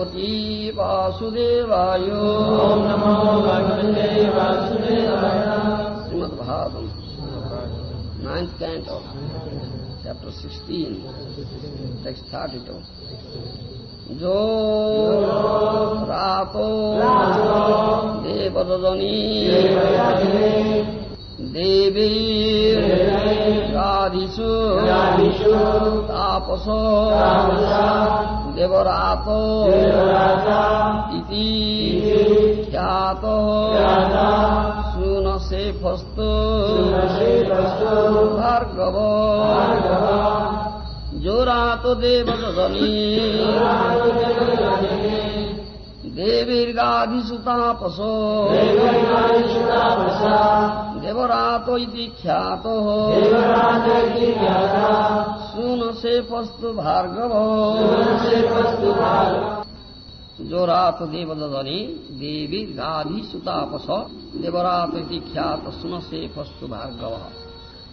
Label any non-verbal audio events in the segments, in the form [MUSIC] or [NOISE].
भगवती वासुदेवाय। श्रीमद्भाव ninth canto of chapter sixteen text thirty two जो रातो देवदनी देवी राधिषु तापसो देवरातो। इति ख्यातो। सुनसेफस्तु भार्गवो। जो रातो देवदनी देवीर्गाधिसुतापसो। देवरातो इति ख्यातो सुन से पस्तु भार्गव जो रात देवदनी देवी गाधी सुतापस देवरात इति ख्यात सुन से पस्तु Bhargava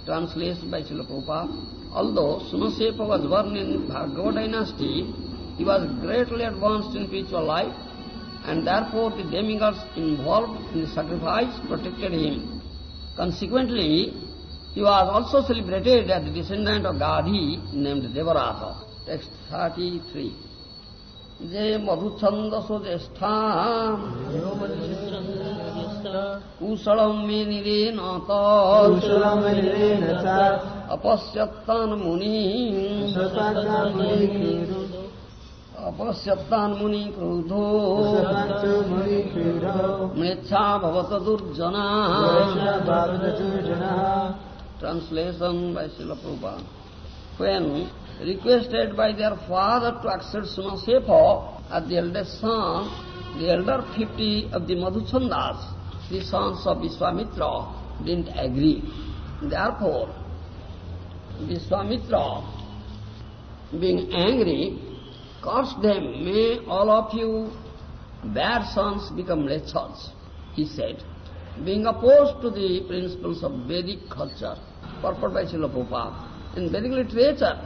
Translation by Srila Although Sunasepa was born in Bhargava dynasty, he was greatly advanced in spiritual life, and therefore the demigods involved in the sacrifice protected him. Consequently, he was also celebrated as the descendant of Gadhi named Devarasa. Text 33. जे मधुछन्दसो ज्येष्ठा कुशलम् मे निरेण त अपश्यत्तान् मुनि अपश्यतान् मुनि क्रोधो मृच्छा भवत दुर्जना translation by शिलप्रूपा when requested by their father to accept Sunasepa as the eldest son, the elder 50 of the Madhuchandas, the sons of Vishwamitra, didn't agree. Therefore, Vishwamitra, being angry, curse them, may all of you, their sons become mlechas, he said, being opposed to the principles of Vedic culture, purport by Srila Prabhupada. In Vedic literature,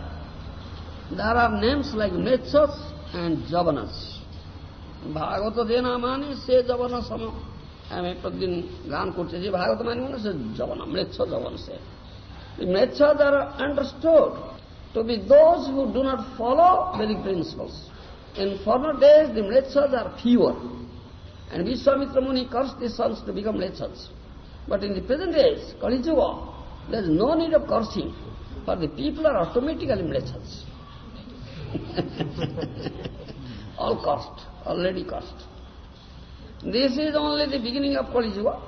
there are names like Mlechas and Javanas. Bhagavat যে না মানে I am সম আমি প্রতিদিন গান করছি যে ভাগবত মানে মানে সে জবন মৃচ্ছ জবন The মৃচ্ছ are understood to be those who do not follow Vedic principles. In former days, the mlechas are fewer, and Vishwamitra Muni cursed his sons to become mlechas. But in the present days, Kali Yuga, there is no need of cursing, for the people are automatically mlechas. [LAUGHS] All cursed, already cursed. This is only the beginning of Kali Yuga.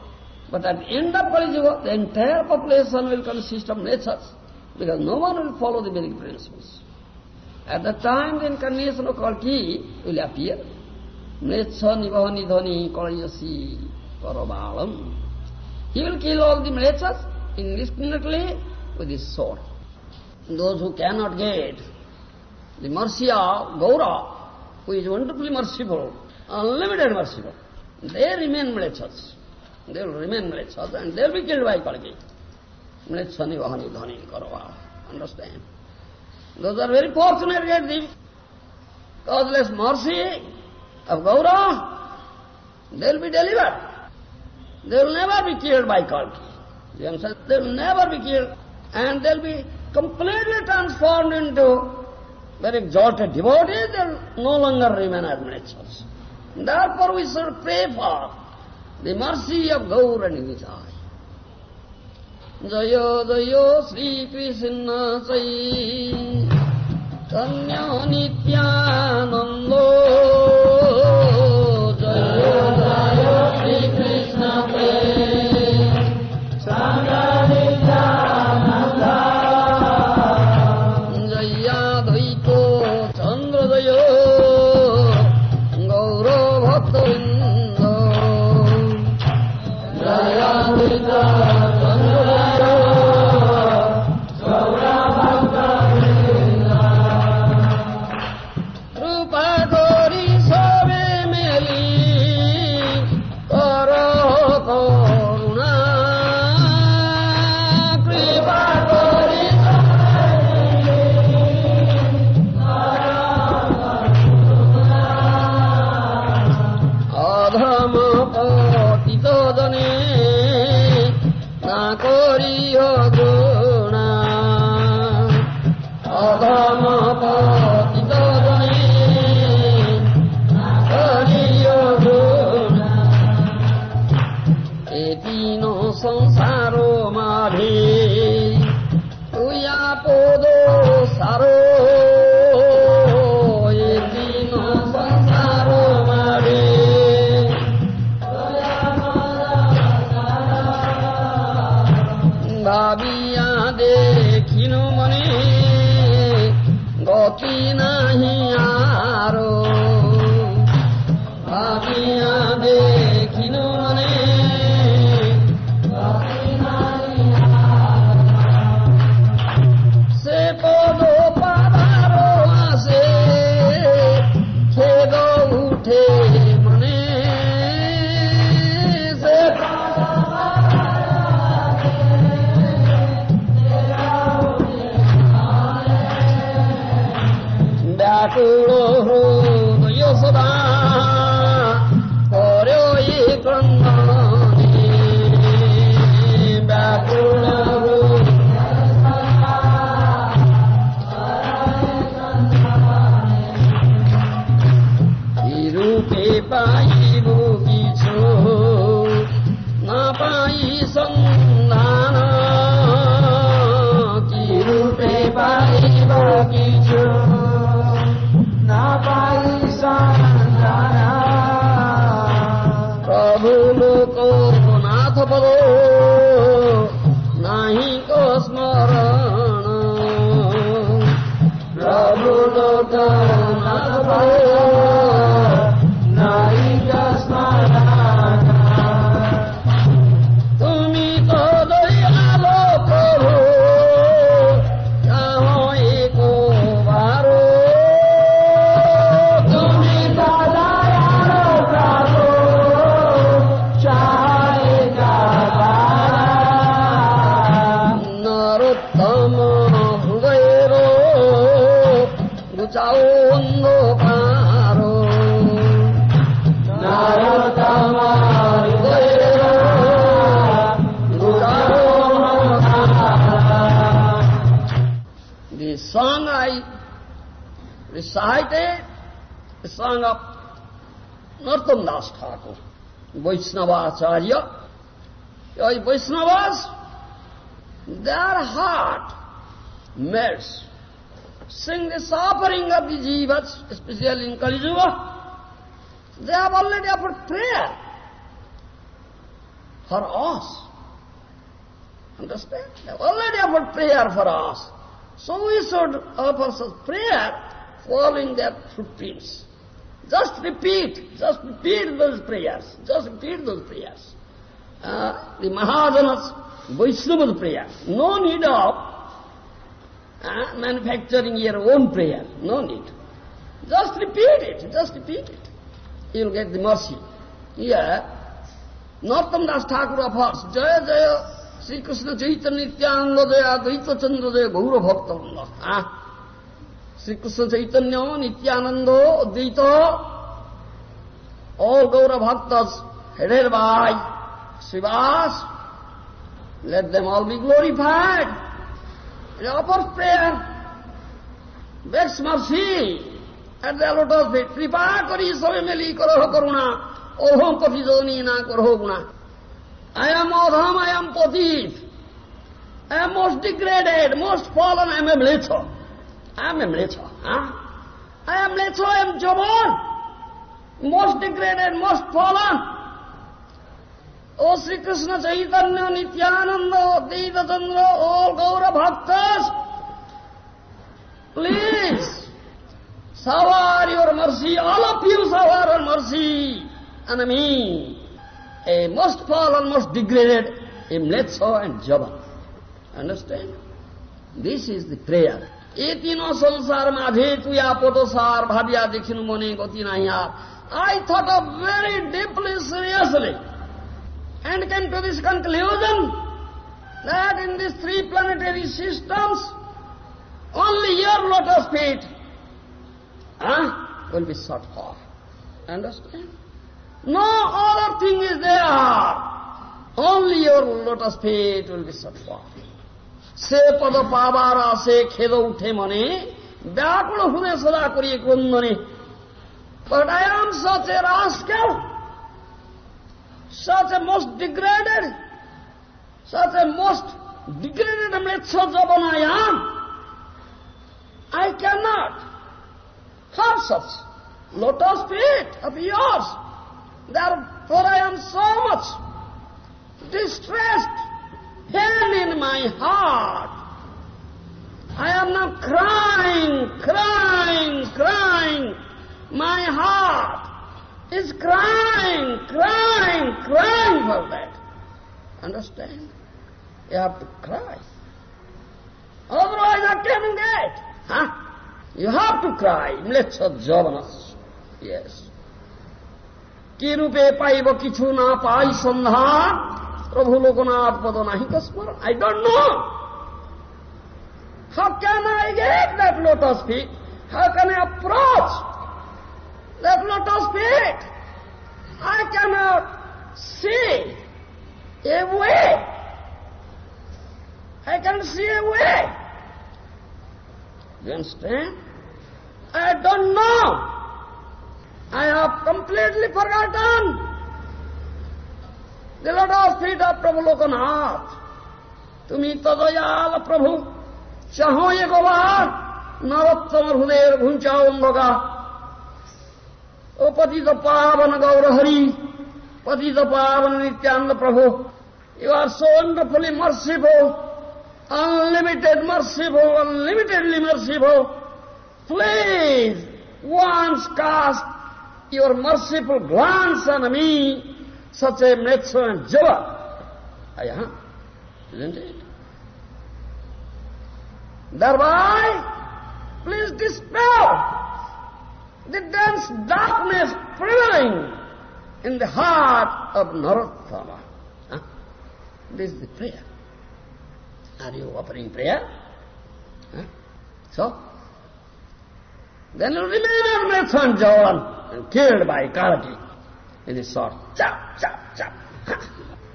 But at the end of Kali Yuga, the entire population will consist of mlechas, because no one will follow the Vedic principles. At the time the incarnation of Kalki will appear, Mlecha nivahani dhani kalayasi parabalam. He will kill all the mlechas indiscriminately with his sword. Those who cannot get the mercy of Gaura, who is wonderfully merciful, unlimited merciful, they remain mlechas. They will remain mlechas and they will be killed by Kalki. Mlecha nivahani dhani karava. Understand? Those are very fortunate get the causeless mercy of Gaura, they will be delivered. They will never be killed by Kalki. They will never be killed and they will be completely transformed into very exalted devotees, they will no longer remain as miniatures. Therefore we should pray for the mercy of Gaur and जयोदयो श्रीकृष्णसै कन्या नित्यानन्दो जयोदयो Shrikrishna Thank you. Vaishnava Acharya. Your Vaishnavas, their heart melts. Sing the suffering of the jivas, especially in Kali Yuga. They have already offered prayer for us. Understand? They have already offered prayer for us. So we should offer such prayer following their footprints. Just repeat, just repeat those prayers, just repeat those prayers. Uh, the Mahajanas, Vaishnava's prayer. No need of uh, manufacturing your own prayer, no need. Just repeat it, just repeat it. You'll get the mercy. Here, Narottam Das Thakur offers, Jaya Jaya Sri Krishna Chaitanya Nityananda Jaya Advaita Chandra Jaya Gaura Bhakta. Ah? Shrikrishna Chaitanya Nityananda অদ্বৈত all Gaura Bhaktas headed by Sivas, let them all be glorified. They offer prayer, begs mercy at their lotus feet. Kripa kari savemeli karaho karuna, ohom pati janina karaho guna. I am Adham, I am Patit. I am most degraded, most fallen, I am a bleacher. I am a mlecha. Huh? I am mlecha, I am Jaban. Most degraded, most fallen. O Sri Krishna Chaitanya, Nityananda, Advaita Chandra, all Gaura Bhaktas, please shower your mercy, all of you your mercy on me. A most fallen, most degraded, mlecha and Jaban. Understand? This is the prayer. I thought संसार में अधेतुया पोटोसार भाविया देखिन मोने गति नहीं that in these three planetary systems, only your lotus feet will be sought for. Understand? No other thing is there. Only your lotus feet will be sought for. সে পদ পাবার আসে খেদ উঠে মনে ব্যাকুল হুদে সদা করি ক্রন্দনে But I am such a rascal, such a most degraded, such a most degraded mletcha jaban I am. I cannot have such lotus feet of yours. Therefore I am so much distressed, pain in my heart. I am now crying, crying, crying. My heart is crying, crying, crying for that. Understand? You have to cry. Otherwise I can't get. Huh? You have to cry. Let's javanas. Yes. কি রূপে পাইব কিছু না পাই সন্ধান प्रभु लोकनाथ पदोनाही कस्मर I don't know how can i get that lotus feet how can i approach that lotus feet i cannot see a way i can see a way you understand i don't know i have completely forgotten The lotus feet of Prabhu Lokanath. তুমি তদয়াল প্রভু চাহো এ গোবার নরোত্তমর হৃদয়ের ঘুঞ্চাও অন্ধকা ও পতিত পাবন গৌর হরি পতিত পাবন নিত্যানন্দ প্রভু you are so wonderfully merciful unlimited merciful, unlimitedly merciful. Please, once cast your merciful glance on me, such a Metso and Java. Ayah, isn't it? Thereby, please dispel the dense darkness prevailing in the heart of Narottama. Huh? Ah, this is the prayer. Are you offering prayer? Huh? So, then you remain on Methan Javan and killed by Kalaki in his sword. Chop, chop, chop.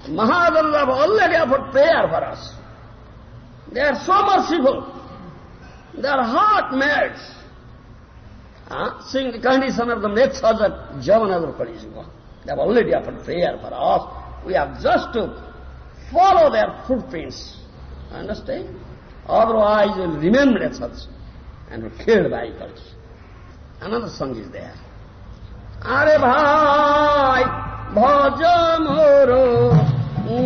Mahadalla have already offered prayer for us. They are so merciful. Their heart melts. Ah, huh? Seeing the condition of the Mlechas at Javanadar Kalisiva. They have already offered prayer for us. We have just to follow their footprints. Understand? Otherwise we will remain Mlechas and will killed by cults. Another song is there. আরে ভাই ভজ মোর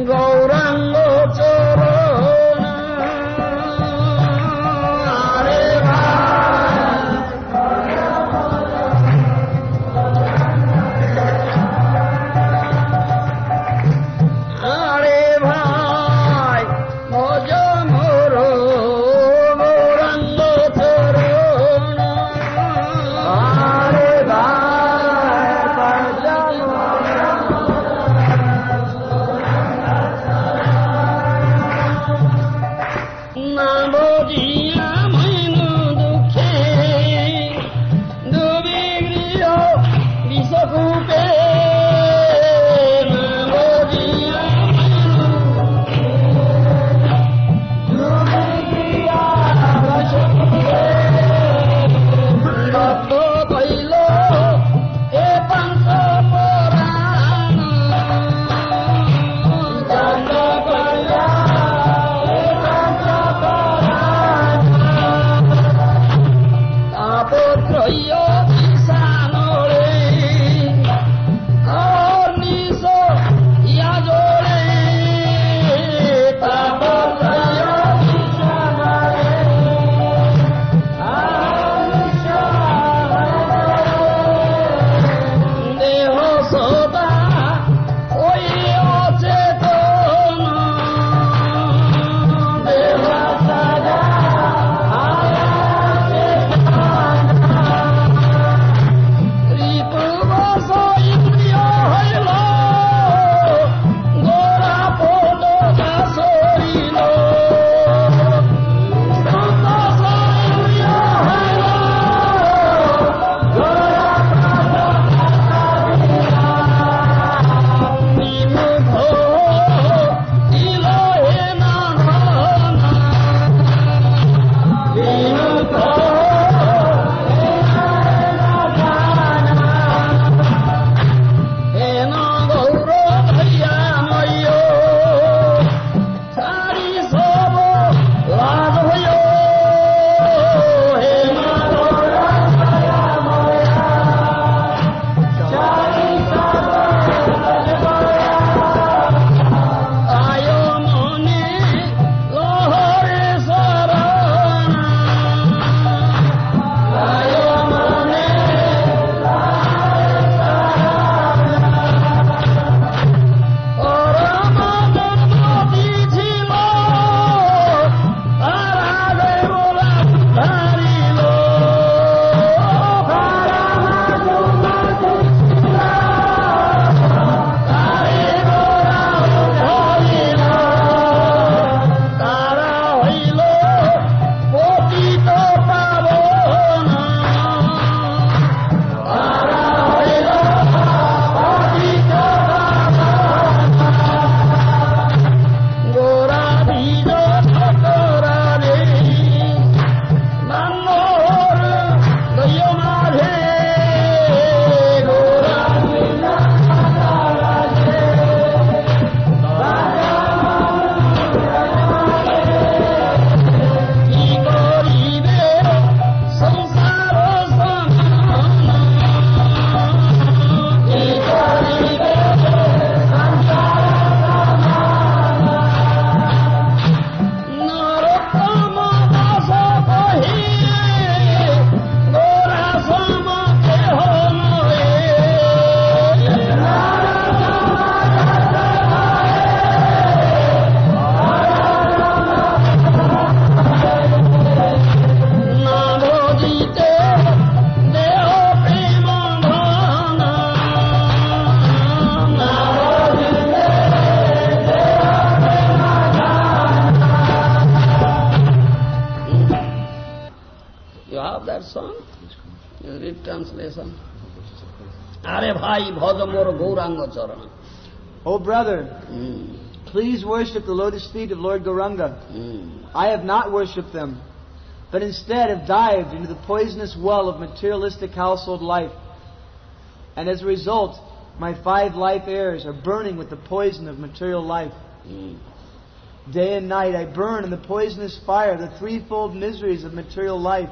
গৌরাঙ্গ চরণ। Are bhai bhajamor gauranga charana. Oh brother, Hmm. please worship the lotus feet of Lord Gauranga. Hmm. I have not worshipped them, but instead have dived into the poisonous well of materialistic household life. And as a result, my five life airs are burning with the poison of material life. Hmm. Day and night I burn in the poisonous fire the threefold miseries of material life.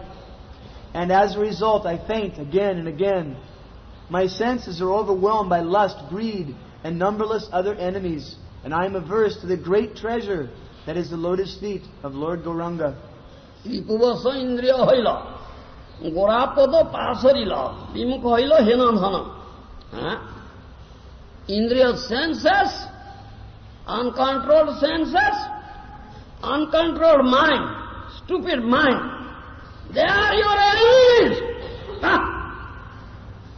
And as a result, I faint again and again. My senses are overwhelmed by lust, greed, and numberless other enemies. And I am averse to the great treasure that is the lotus feet of Lord Gauranga. রিপুবশ ইন্দ্রিয় হইল গোড়াপদ পাশরিল বিমুখ হইল হেন ধন হ্যাঁ ইন্দ্রিয় senses uncontrolled senses, uncontrolled mind, stupid mind, they are your enemies.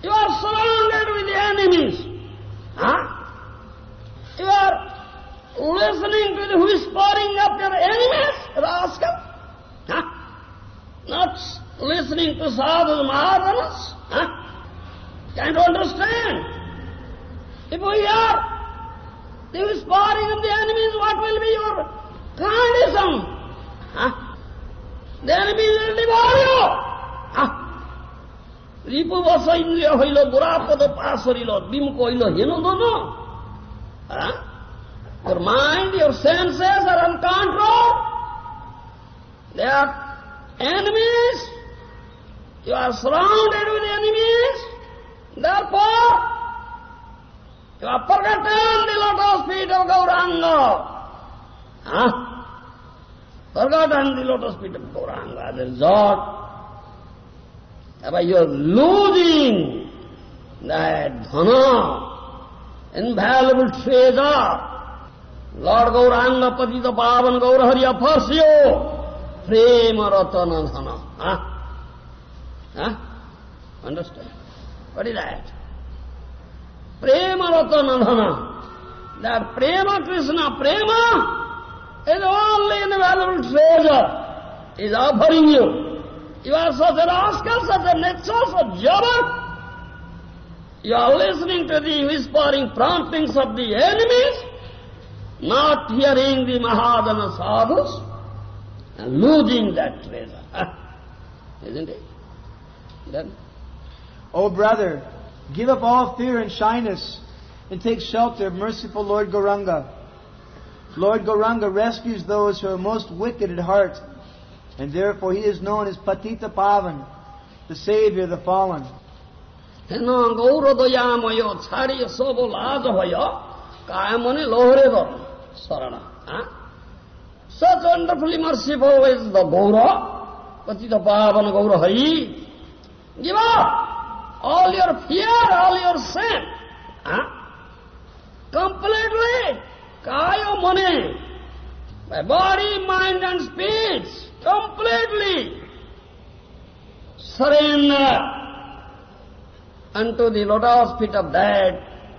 You are surrounded with enemies. Huh? You are listening to the whispering of your enemies, rascal. Huh? Not listening to sadhus, mahajanas. Huh? Can't understand. If we are the whispering of the enemies, what will be your condition? Huh? The enemies will devour you. Huh? রিপুবশ ইন্দ্রিয় হইল গোড়াপদ পাশ হইল বিমুখ হইল হেন ধন Huh? Your mind, your senses are uncontrolled. They are enemies. You are surrounded with enemies. Therefore, you have forgotten the lotus feet of Gauranga. Huh? Forgotten the lotus feet of Gauranga. As a result, you are losing that dhana, invaluable treasure. Lord Gauranga Patita Pavan Gaurahari Aphasyo, Prema Ratana Dhana. Huh? Huh? Understand? What is that? Prema Ratana Dhana. That Prema Krishna, Prema is only invaluable treasure. Is offering you. You are such a rascal, such a nature, such. You are listening to the whispering promptings of the enemies, not hearing the Mahadana sadhus, and losing that treasure. [LAUGHS] Isn't it? Then, Oh brother, give up all fear and shyness and take shelter of merciful Lord Gauranga. Lord Gauranga rescues those who are most wicked at heart, And therefore he is known as Patita Pavan, the Savior of the fallen. Such wonderfully merciful is the Gaura, Patita Pavan Gaura Hari. Give up all your fear, all your sin. Huh? Completely, kaya money. By body, mind and speech. Completely. Surrender unto the lotus feet of that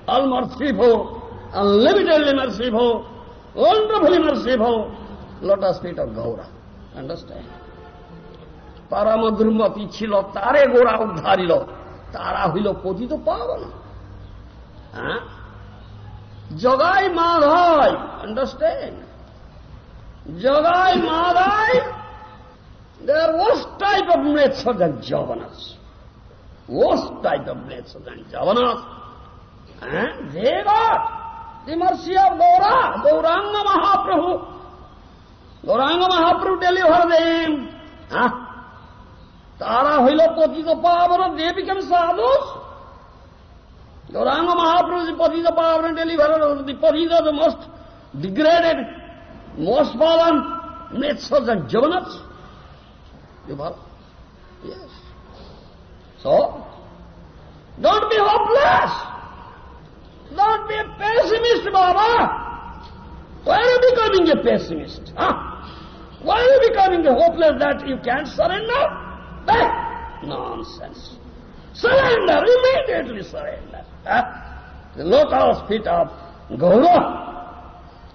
all-merciful, unlimitedly merciful, wonderfully merciful lotus feet of Gaura. Understand? পরমদ্রুমতি ছিল তারে গোড়া উদ্ধারিল তারা হইল পতিত পাবন হ্যাঁ Jagai Madhai understand Jagai Madai, there are worse type of mletsas than javanas. Worse type of mletsas than javanas. And they got the mercy of Gaura, Gauranga Mahaprabhu. Gauranga Mahaprabhu delivered them. Huh? Tara Hilo Patita Pavana, they become sadhus. Gauranga Mahaprabhu is the Patita Pavana deliverer, the Patita the most degraded most fallen natures and javanas. You follow? Yes. So, don't be hopeless. Don't be a pessimist, Baba. Why are you becoming a pessimist? Huh? Why are you becoming a hopeless that you can't surrender? Nonsense. Surrender, immediately surrender. Huh? The lotus feet of Gaura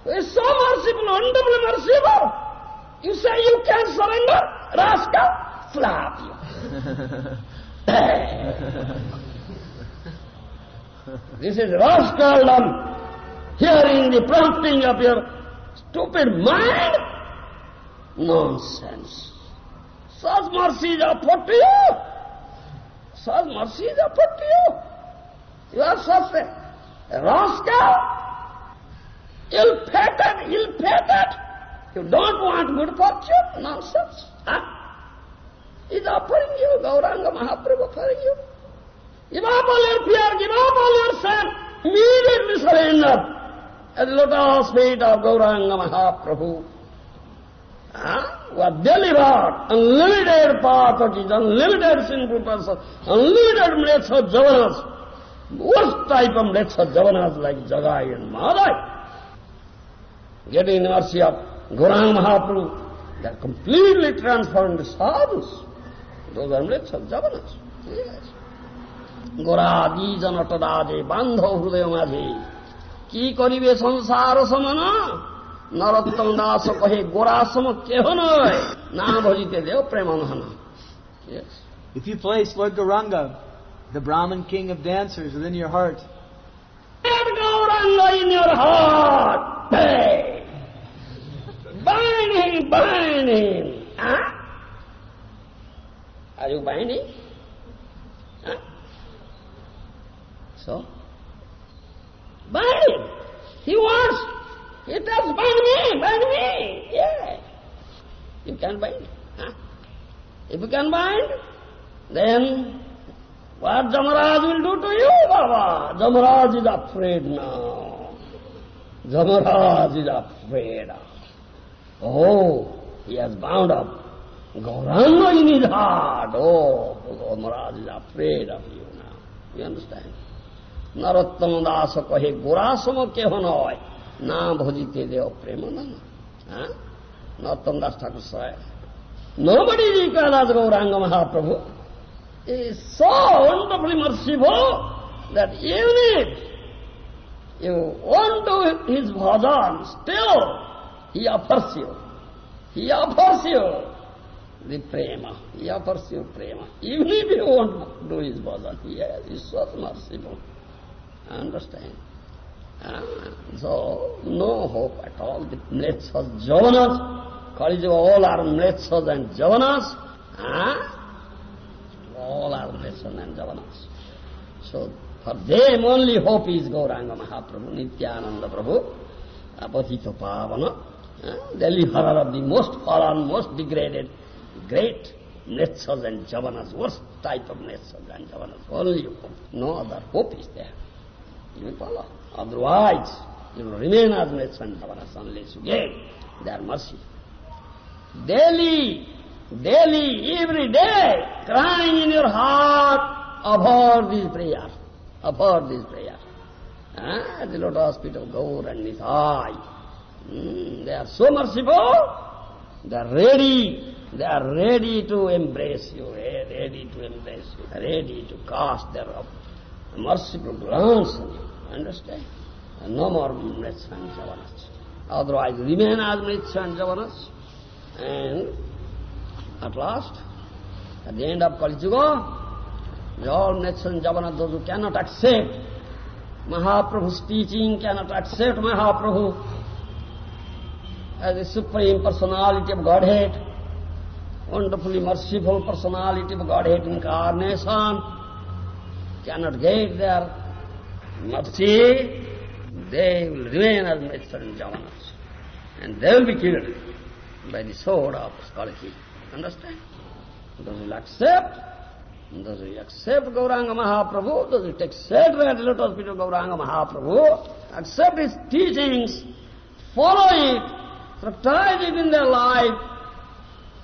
is so merciful, wonderfully merciful. You say you can surrender? Rascal, slap you. [LAUGHS] this is rascaldom. Hearing the prompting of your stupid mind? Nonsense. Such mercy is offered to you. Such mercy is offered to you. You are such a rascal, ill-fated, ill-fated. You don't want good fortune? Nonsense. Huh? He's offering you, Gauranga Mahaprabhu offering you. Give up all your fear, give up all your sin, immediately surrender at the lotus feet of Gauranga Mahaprabhu. Huh? Was delivered, unlimited path of his unlimited sinful person, unlimited myths of javanas, worst type of myths of javanas like Jagai and Madhai. The mercy of Gauranga Mahaprabhu, they are completely transformed sadhus. Those are myths of javanas. Yes. গোরাদি জনটরাজে বান্ধব হৃদয় মাঝে কি করিবে সংসার সমান নরোত্তম দাস কহে গোরাসম কেহ নয় না ভজিতে দেও প্রেমনহন If you place Lord Gauranga, the Brahmin king of dancers, within your heart, Lord Gauranga in your heart, hey, bind him, bind him. Huh? Are you binding? Huh? So, bind him. He wants. He tells, bind me, bind me. Yeah. You can bind. Huh? If you can bind, then what Jamaraj will do to you, Baba? Jamaraj is afraid now. Jamaraj is afraid. Oh, he has bound up Gauranga in his heart. Oh, Jamaraj is afraid of you now. You understand? নরোত্তম দাস কহে গোরাসম কেহ নয় না ভজিতে দেও প্রেম Huh? নরোত্তম দাস ঠাকুর সাহেব Nobody is equal as Gauranga Mahaprabhu. He is so wonderfully merciful that even if you won't do his bhajan, still he offers you. He offers you the prema. He offers you prema. Even if you won't do his bhajan, yes, is so merciful. Understand? Uh, so, no hope at all. The mlechas, javanas, Kalijuga, all are mlechas and javanas. Uh, all are mlechas and javanas. So, for them only hope is Gauranga Mahaprabhu, Nityananda Prabhu, Apatita Pavana, deliverer of the most fallen, most degraded, great mlechas and javanas, worst type of mlechas and javanas. Only hope. No other hope is there. You follow. Otherwise, you will remain as mlechas and javanas unless you get their mercy. Daily, daily, every day, crying in your heart, abhor these prayers, abhor these prayers. Ah, the lotus feet of Gaur and Nithai. Mm, they are so merciful, they are ready, they are ready to embrace you, ready to embrace you, ready to cast their merciful glance on you. Understand? And no more Mritsa and Javanas. Otherwise, remain as Mritsa and Javanas. And at last, at the end of Kali Yuga, the all Mritsa and Javanas, those who cannot accept Mahaprabhu's teaching, cannot accept Mahaprabhu as a supreme personality of Godhead, wonderfully merciful personality of Godhead incarnation, cannot get their mercy, they will remain as and Javanas. And they will be killed by the sword of Skalki. Understand? Those will accept, those will accept Gauranga Mahaprabhu, those will take the lotus feet of Gauranga Mahaprabhu, accept his teachings, follow it, practice it in their life,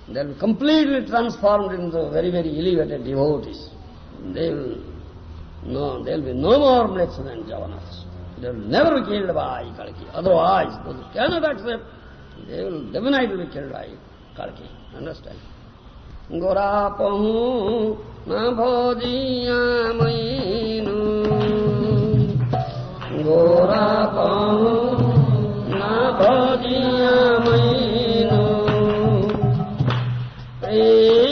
they will be completely transformed into very, very elevated devotees. They will no, there will be no more mlechas and javanas. They will never be killed by Kalki. Otherwise, those who cannot accept, they will definitely be killed by Kalki. Understand? Na bhojiya mainu Gora pahu Hãy subscribe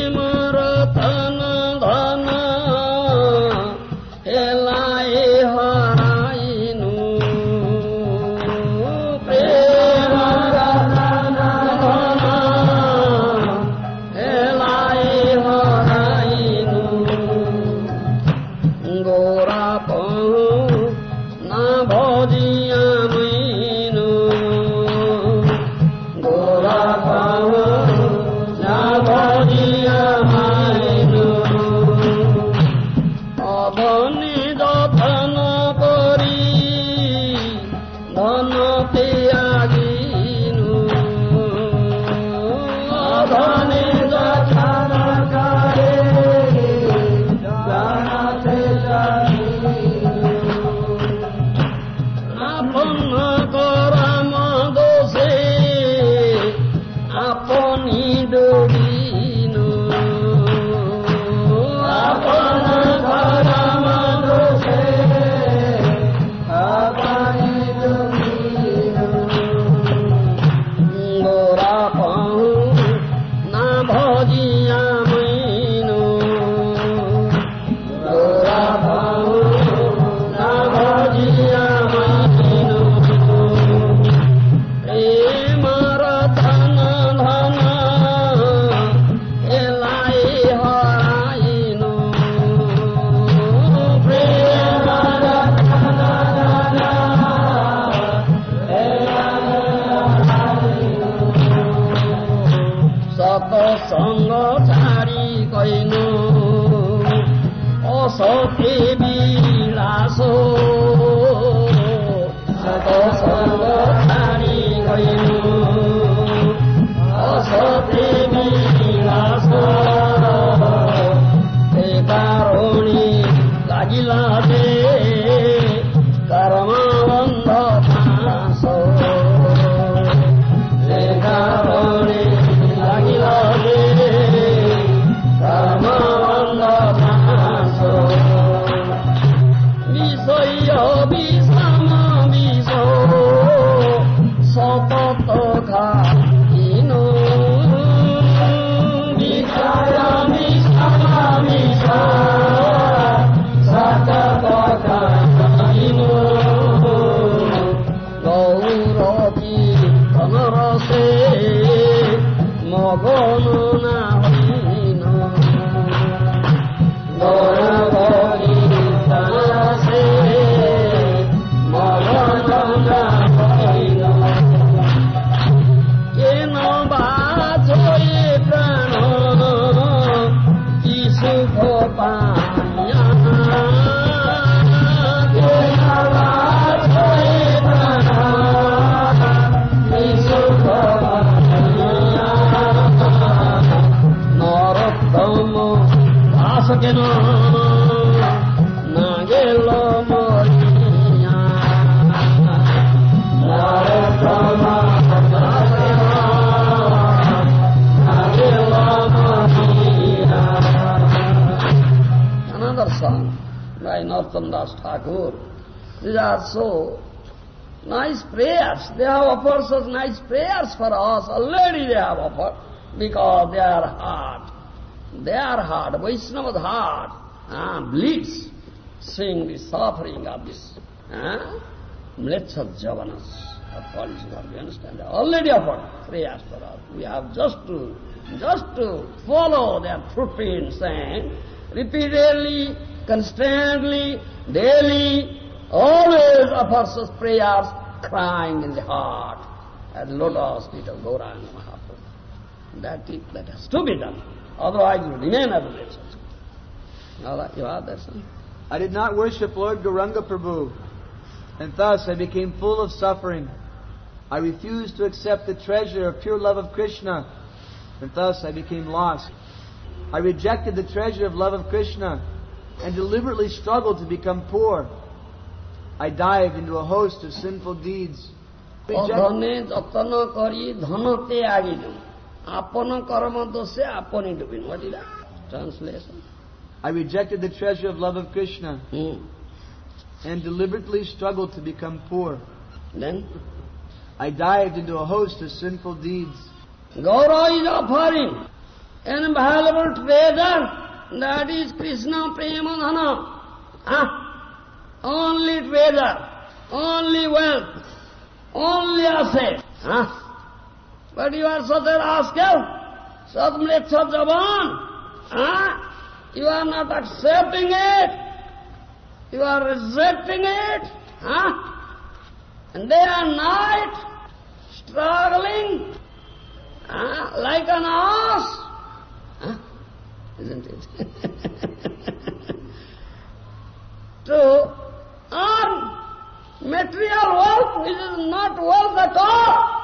offered such nice prayers for us. Already they have offered because they their heart, their heart, Vaishnava's heart, ah, bleeds, seeing the suffering of this ah, Mlecha Javanas. You understand? Already offered prayers for us. We have just to, just to follow their footprints and repeatedly, constantly, daily, always offers us prayers crying in the heart at lotus feet of Gauranga Mahaprabhu. That, it, that has to be done. Otherwise you remain as a. All right, you have that? I did not worship Lord Gauranga Prabhu, and thus I became full of suffering. I refused to accept the treasure of pure love of Krishna, and thus I became lost. I rejected the treasure of love of Krishna and deliberately struggled to become poor. I dived into a host of sinful deeds. ଧନେ ଯତ୍ନ କରି ଧନତେ ଆଗିନୁ ଆପନ କର୍ମ ଦୋଷେ ଆପନି ଡୁବିନୁ what is I rejected the treasure of love of Krishna mm. and deliberately struggled to become poor. Then? I dived into a host of sinful deeds. Gaura is offering invaluable treasure that is Krishna premaana, Ah, only treasure, only wealth, only asset. Ah, but you are such a rascal, such mlecha javan. Huh? you are not accepting it. You are rejecting it, huh? And day and night, struggling, huh? like an ass, huh? Isn't it? [LAUGHS] to earn material wealth, which is not wealth at all.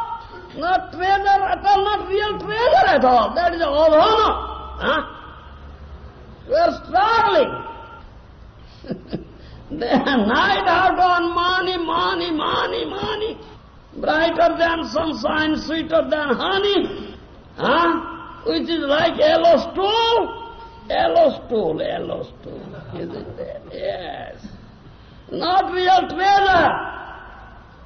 Not treasure at all, not real treasure at all. That is all honor. Huh? We are struggling. [LAUGHS] Day and night out on money, money, money, money. Brighter than sunshine, sweeter than honey. Huh? Which is like yellow stool. Yellow stool, yellow stool. Is it? Yes. Not real treasure.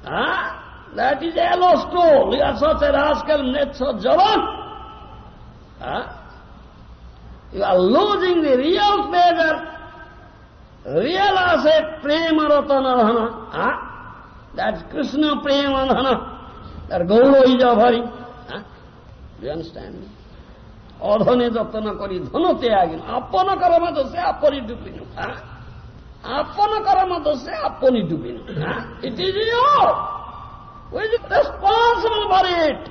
Huh? That is a yellow stool. You are such a rascal, net so javan. Huh? You are losing the real treasure real asset, prema ratana huh? That's Krishna prema dhana. That Gauro is a Hari. Huh? Do you understand me? অধনে যত্ন করি ধন ত্যাগিন আপন কর্ম দোষে আপনি ডুবিন Apana karamata se apani dubina. It is you. Who is responsible for it?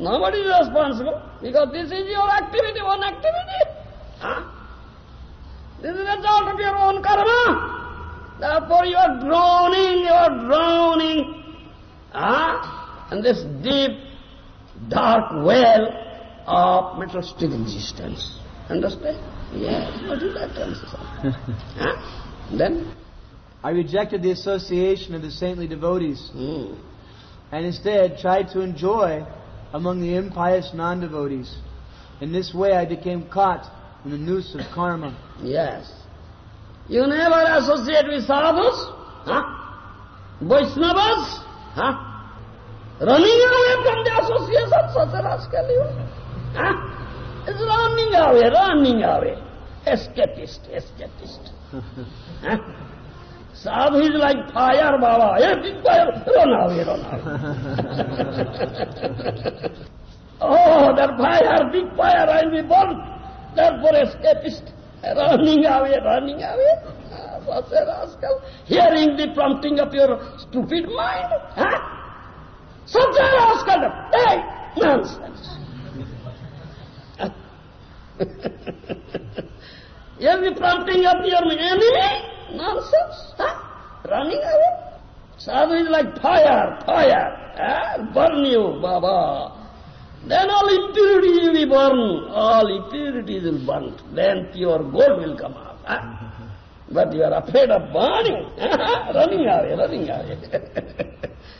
Nobody is responsible because this is your activity, one activity. This is the result of your own karma. Therefore you are drowning, you are drowning. Huh? And this deep, dark well of materialistic existence. Understand? Yes, what is that? [LAUGHS] Then? I rejected the association of the saintly devotees hmm. and instead tried to enjoy among the impious non-devotees. In this way I became caught in the noose of karma. Yes. You never associate with sadhus, huh? Vaishnavas, huh? Running away from the association, such a rascal you huh? It's running away, running away. Escapist, escapist. Sadhu is like fire, Baba. Big fire, run away, run away. oh, that fire, big fire, I'll be burned. Therefore escapist, running away, running away. Ah, such a rascal, hearing the prompting of your stupid mind. Huh? Such a rascal, hey, nonsense. hear the prompting of your enemy, nonsense. Huh? Running away. Sadhu is like fire, fire. Huh? Burn you, Baba. Then all impurities will be burned. All impurities will burn. Then pure gold will come out. Huh? But you are afraid of burning. running away, running away.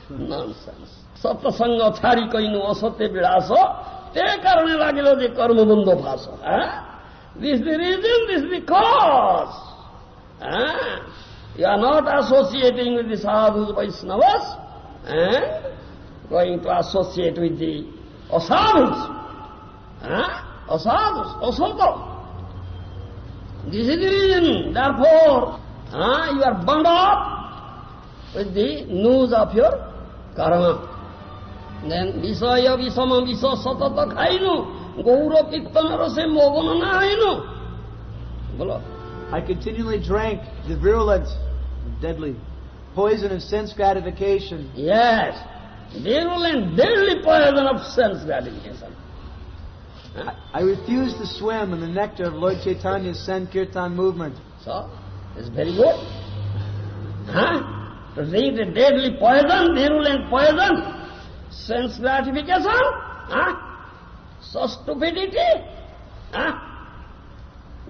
Nonsense. সৎসঙ্গ ছাড়ি কইনু অসতে বিড়াস তে কারণে লাগিল যে কর্মবন্ধ This is the reason, this is the cause. Eh? You are not associating with the sadhus, Vaishnavas, and eh? going to associate with the asadhus. Eh? Asadhus. This is the reason, therefore, eh, you are bound up with the news of your karma. Then visaya visama visa satata khainu Gaura Kirtana Rase Mogana Nainu. Bolo. I continually drank the virulent, deadly poison of sense gratification. Yes. virulent, deadly poison of sense gratification. I refused to swim in the nectar of Lord Chaitanya's Sankirtan movement. So, it's very good. Huh? To drink the deadly poison, virulent poison, sense gratification, huh? So stupidity, huh?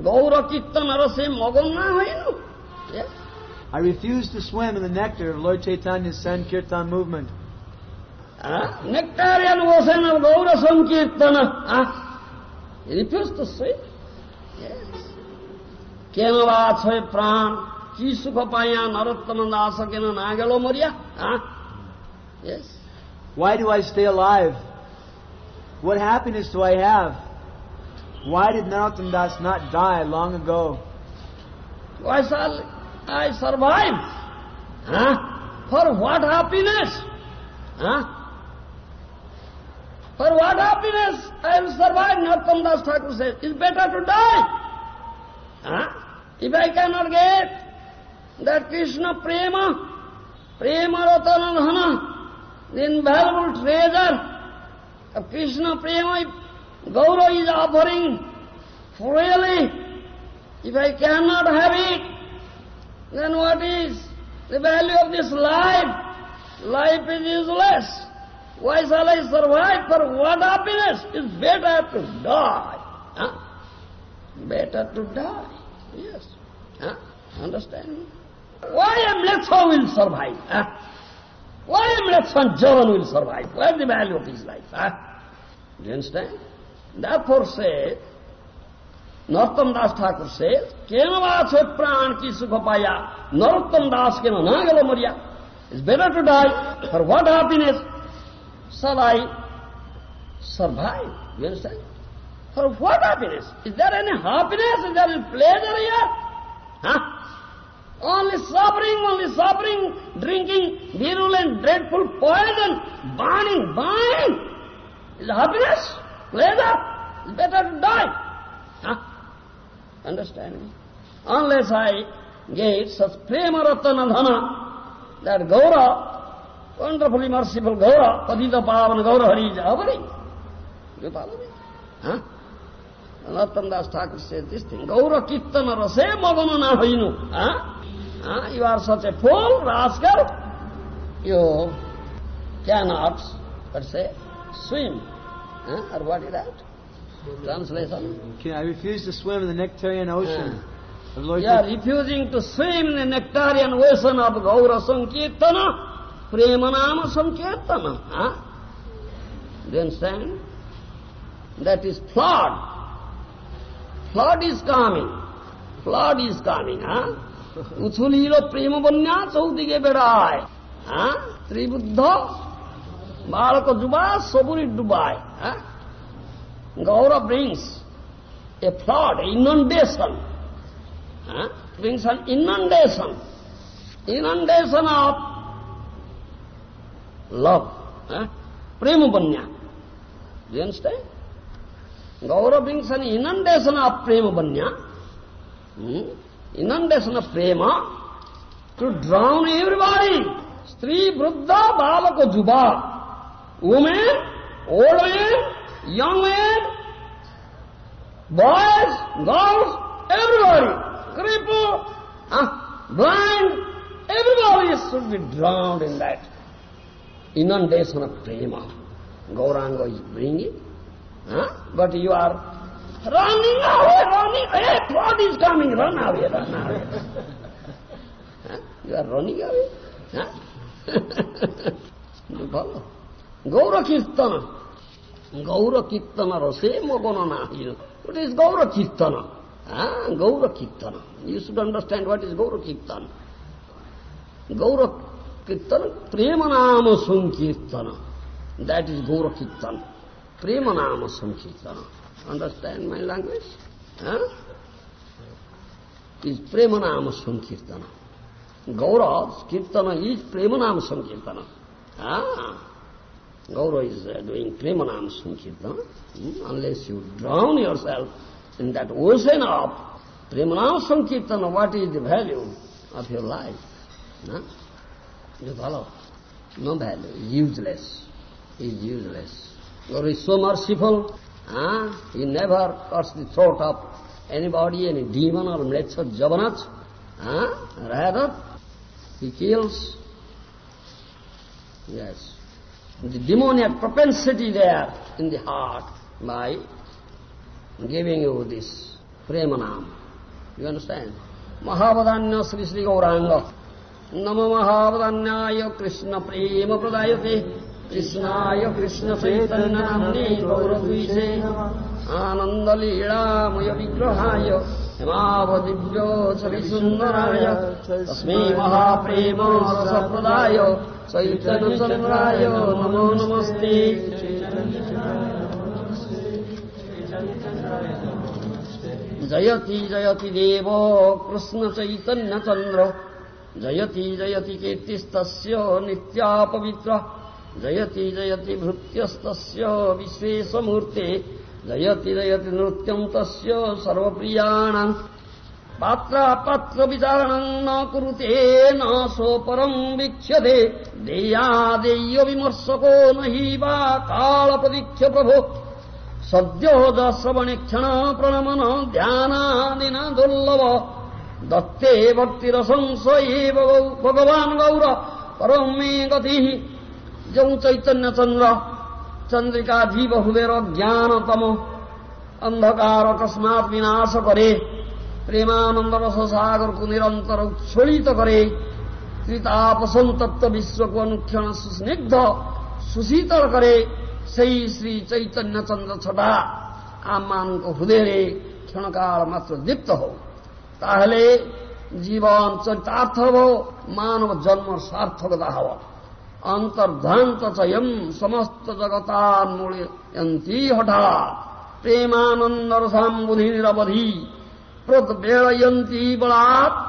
Gaura Kirtan Arase Maganna Yes. I refuse to swim in the nectar of Lord Chaitanya's Sankirtan movement. nectarian ocean of Gaura Sankirtana. Huh? He refused to say. Yes. কেন বা আছে প্রাণ কি সুখ পাইয়া নরোত্তম দাস কেন না গেল মরিয়া Yes. Why do I stay alive? what happiness do I have? Why did Narottam Das not die long ago? Why shall I survive? Huh? For what happiness? Huh? For what happiness I will survive, Narottam Das Thakur says, it's better to die. Huh? If I cannot get that Krishna Prema, Prema Ratana Dhana, the invaluable treasure Krishna Prema, Gaura is offering freely. If I cannot have it, then what is the value of this life? Life is useless. Why shall I survive? For what happiness? It's better to die. Huh? Better to die. Yes. Huh? Understand? Why Amletha will survive? Huh? Blameless one, John will survive. What is the value of his life? Huh? Do you understand? Therefore says Narottam Das Thakur says, Kenava chot praan ki sukhapaya, Narottam Das kena nagala mariya. It's better to die for what happiness? Shall survive. Do You understand? For what happiness? Is there any happiness? Is there any pleasure here? Huh? Only suffering, only suffering, drinking virulent, dreadful poison, burning, burning. Is happiness? Pleasure? It's better to die. Huh? Understand me? Unless I get such prema ratanadhana, that Gaura, wonderfully merciful Gaura, Padita Pavana Gaura Hari is hovering. You follow me? Huh? Narottam Das Thakur says this thing, Gaura Kirtana Rase Magana Na Hoinu. Huh? Huh? You are such a fool, rascal. You cannot, let's say, swim. Huh? Or what is that? Translation? Okay, I refuse to swim in the nectarian ocean. Lord You are refusing to swim in the nectarian ocean of Gaura Sankirtana, Premanama Sankirtana. Huh? Do you understand? That is flood. Flood is coming. Flood is coming. Huh? উছুলিল প্রেম বন্যা চৌদিকে বেড়ায় হ্যাঁ ত্রিবুদ্ধ বালক যুবা সবুরি ডুবায় হ্যাঁ গৌরব brings এ flood ইনন্ডেশন হ্যাঁ brings an inundation, inundation of love, eh? premabanya. Do you understand? Gaurav brings an inundation of premabanya. Hmm? Inundation of prema to drown everybody. Stri, Bruddha, Balaka, Juba. Women, old men, young men, boys, girls, everybody, cripple, uh, blind, everybody should be drowned in that inundation of prema. Gauranga is bringing, huh? but you are running away, running, hey, flood is coming, run away, run away. huh? You are running away. Huh? [LAUGHS] you? Gaura Kirtana. Gaura Kirtana Rase Mogana Nahina. What is Gaura Kirtana? Ah, Gaura Kirtana. You should understand what is Gaura Kirtana. Gaura Kirtana, Premanama Sankirtana. That is Gaura Kirtana. Premanama Sankirtana. Understand my language? Huh? Is Premanama Sankirtana. Gaura's Kirtana is Premanama Sankirtana. Ah. Gaura is uh, doing Premanam Sankirtana, hmm? unless you drown yourself in that ocean of Premanam Sankirtana, what is the value of your life? No? You follow? No value, useless, is useless. Gaura is so merciful, huh? he never cuts the throat of anybody, any demon or mlecha javanach, huh? rather he kills, yes, the demoniac propensity there in the heart by giving you this premanam. You understand? Mahavadanya Sri Sri Gauranga. Nama Mahavadanyaya Krishna Prema Pradayate कृष्णाय कृष्णचैतन्या नी आनन्दलीलामय विग्रहाय हिमावदिव्यो मावदिव्योन्दराय तस्मै महाप्रेम सप्रदाय चैतन्यचन्द्राय नमो नमस्ते। जयति जयति देव कृष्णचैतन्यचन्द्र जयति जयति कीर्तिस्तस्य नित्या पवित्र जयति जयति भृत्यस्तस्य विश्वेशमूर्ते जयति जयति नृत्यम् तस्य सर्वप्रियाणाम् पात्रापात्रविचारणम् न कुरुते न सोपरम् वीक्ष्यते देयादेय्य विमर्शको न हि वा कालप्रदीक्ष प्रभो सद्यो दश्रवणे क्षण प्रणमन ध्यानादिन दुर्लभ दत्ते भक्तिरसंस एव भगवान् गौर परं मे गतिः ଯେଉଁ ଚୈତନ୍ୟ ଚନ୍ଦ୍ର ଚନ୍ଦ୍ରିକା ଜୀବ ହୃଦୟର ଜ୍ଞାନତମ ଅନ୍ଧକାର ଅକସ୍ମାତ୍ ବିନାଶ କରେ ପ୍ରେମାନନ୍ଦ ରସ ସାଗରକୁ ନିରନ୍ତର ଉଚ୍ଛୋଳିତ କରେ ତ୍ରିତାପ ସନ୍ତପ୍ତ ବିଶ୍ୱକୁ ଅନୁକ୍ଷଣ ସୁସ୍ନିଗ୍ଧ ସୁଶୀତଳ କରେ ସେହି ଶ୍ରୀ ଚୈତନ୍ୟ ଚନ୍ଦ୍ର ଛଟା ଆମମାନଙ୍କ ହୃଦୟରେ କ୍ଷଣକାଳ ମାତ୍ର ଦୀପ୍ତ ହେଉ ତାହେଲେ ଜୀବନ ଚରିତାର୍ଥ ହେବ ମାନବ ଜନ୍ମର ସାର୍ଥକତା ହେବ अंतर्धांत यम समस्त जगतान्मूलयंती प्रेमानन्द प्रेमानंद रसाबुधिरवधि प्रदबेड़यंती बलात्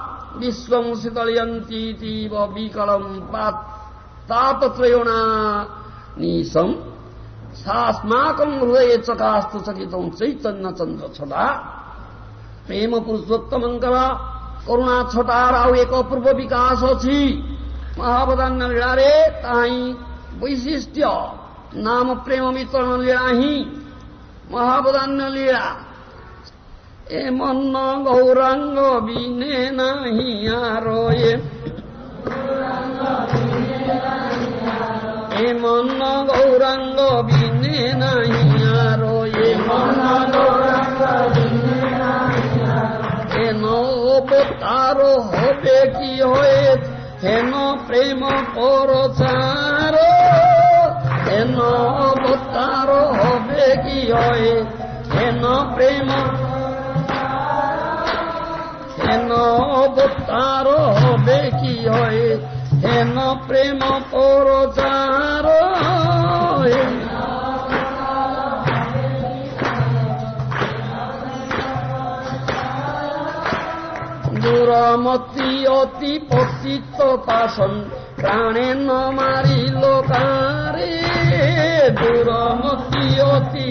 शीतलयन्तीतीव विकलम् पात् तापत्रयोणा नीशम सास्माकम् हृदय चकास्तु चकितम् चैतन्य चन्द्र छटा प्रेम पुरुषोत्तमङ्कर करुणा छटा राव एक अपूर्व विकास अछि મહાબદારે તાહી વૈશિષ્ટ્ય નામ પ્રેમ મિત્ર લીળાહી মহাবদান লীলা এ মন্ন গৌরাঙ্গ বিনে নাহি আর এ মন্ন গৌরাঙ্গ বিনে নাহি আর এ মন্ন গৌরাঙ্গ এ নৌপতার হবে কি হয়েছে? হেন প্রেম পরচার হেন অবতার হবে কি হয়? হেন প্রেম, হেন অবতার হবে কি হয়? হেন প্রেম পরচার দূরমতি অতি পতিত পাশন প্রাণে ন মারিল কারে দূরমতি অতি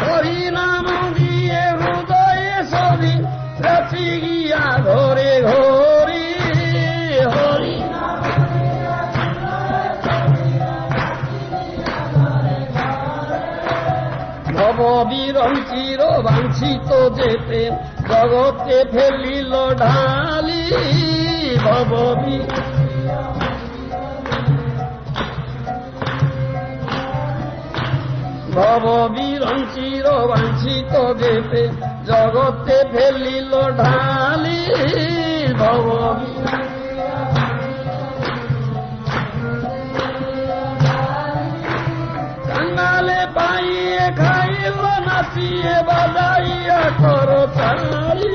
হরিনাম দিয়ে হৃদয়ে সবি রচি গিয়া ভব বিরঞ্চির বাঞ্ছিত যে প্রেম জগতে ফেলিল ঢালি ভব ভব বিরঞ্চির বাঞ্ছিত যে প্রেম জগতে ফেলিল ঢালি ভব কাঙ্গালে পাইয়ে খাইল নাচিয়ে বাজাইয়া করো তালি।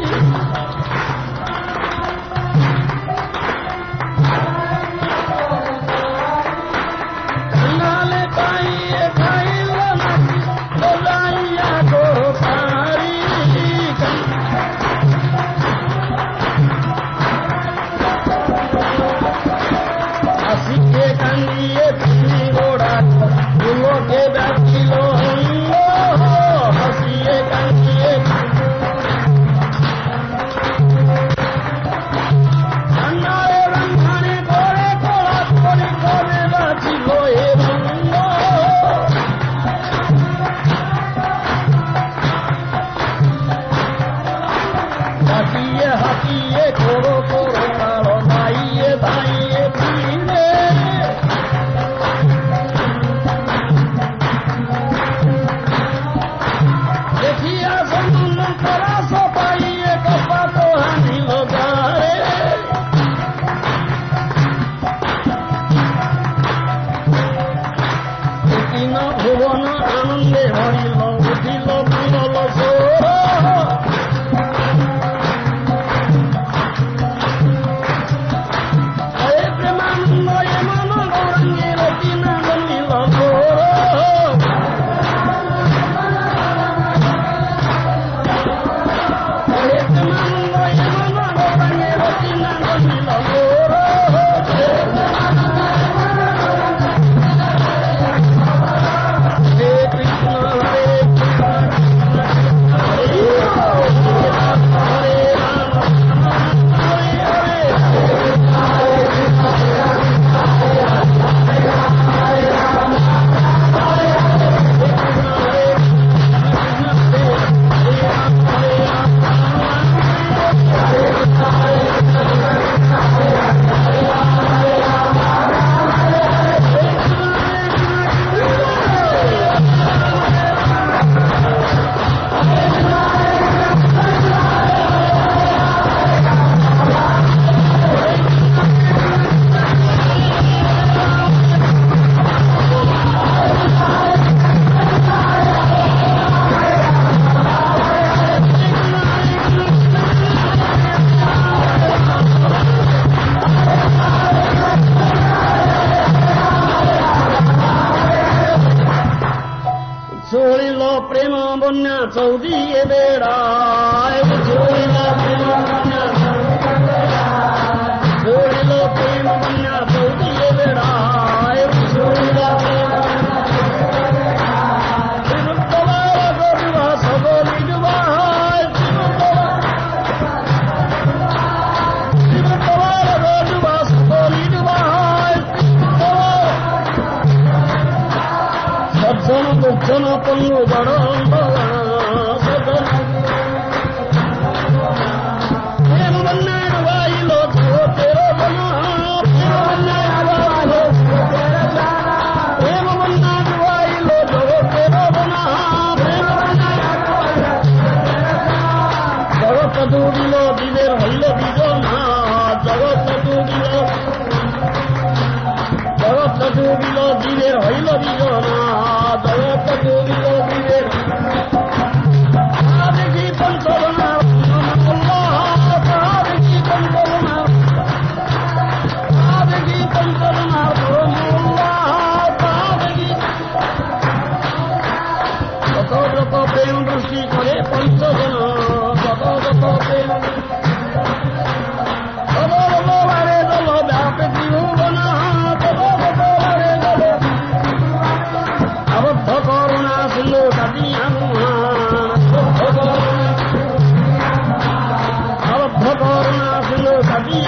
सभी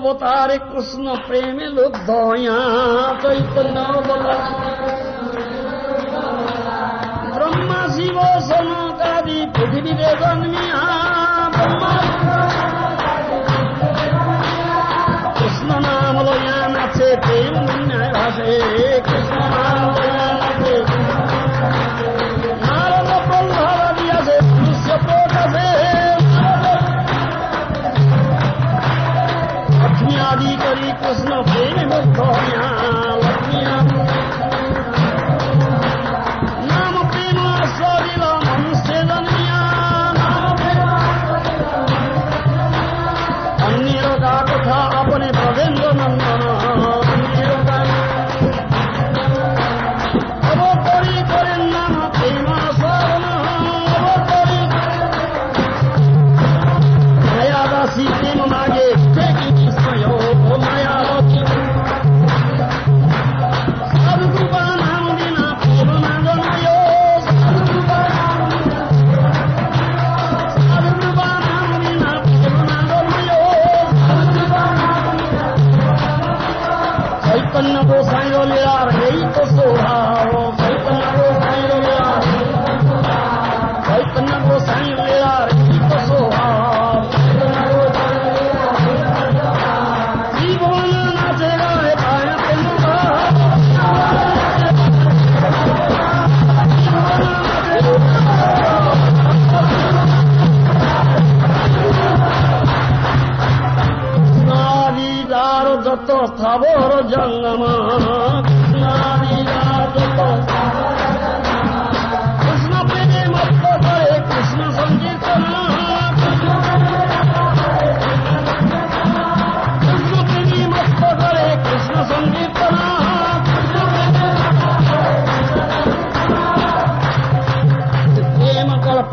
অবতারে কৃষ্ণ প্রেমে লুব্ধ চৈতন্য ব্রহ্মা, শিব সনকাদি পৃথিবীতে জন্মিয়া। কৃষ্ণ নাম লয়া নাচে প্রেম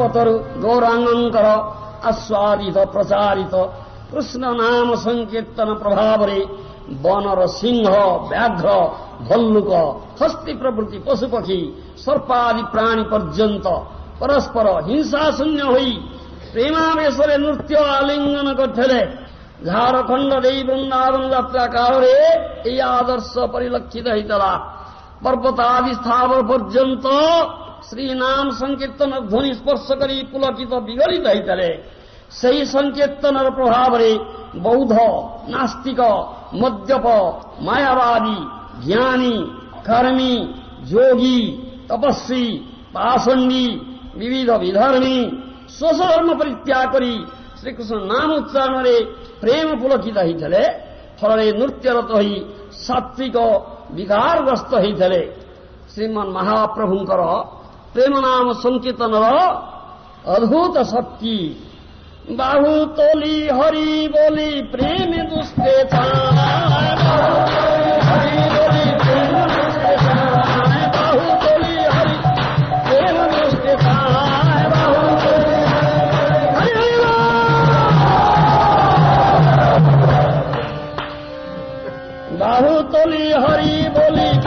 জগতর গৌরাঙ্গর আস্বাদিত প্রচারিত কৃষ্ণ নাম সংকীর্তন প্রভাবরে বনর সিংহ, ব্যাঘ্র, ভল্লুক, হস্তি প্রভৃতি পশুপক্ষী সর্পাদি প্রাণী পর্যন্ত পরস্পর হিংসাশূন্য হই প্রেমাবেশরে নৃত্য আলিঙ্গন করলে ঝাড়খণ্ড এই বৃন্দাবন যাত্রা কালে এই আদর্শ পরিলক্ষিত হইতলা। পর্বতাদি স্থাবর পর্যন্ত ଶ୍ରୀନାମ ସଂକୀର୍ତ୍ତନ ଧ୍ୱନି ସ୍ପର୍ଶ କରି ପୁଲକିତ ବିଗଳିତ ହୋଇଥିଲେ ସେହି ସଂକୀର୍ତ୍ତନର ପ୍ରଭାବରେ ବୌଦ୍ଧ ନାସ୍ତିକ ମଦ୍ୟପ ମାୟାବାଦୀ ଜ୍ଞାନୀ କର୍ମୀ ଯୋଗୀ ତପସ୍ୱୀ ପାଷଣ୍ଡୀ ବିବିଧ ବିଧର୍ମୀ ସ୍ୱଧର୍ମ ପରିତ୍ୟାଗ କରି ଶ୍ରୀକୃଷ୍ଣ ନାମ ଉଚ୍ଚାରଣରେ ପ୍ରେମ ପୁଲକିତ ହୋଇଥିଲେ ଫଳରେ ନୃତ୍ୟରତ ହୋଇ ସାତ୍ତ୍ୱିକ ବିକାରଗ୍ରସ୍ତ ହୋଇଥିଲେ ଶ୍ରୀମନ୍ ମହାପ୍ରଭୁଙ୍କର प्रेम नाम संकीर्तन अद्भुत शक्ति। बाहुतोली हरि बोली प्रेम दुष्टे बाहुतोली हरि बोली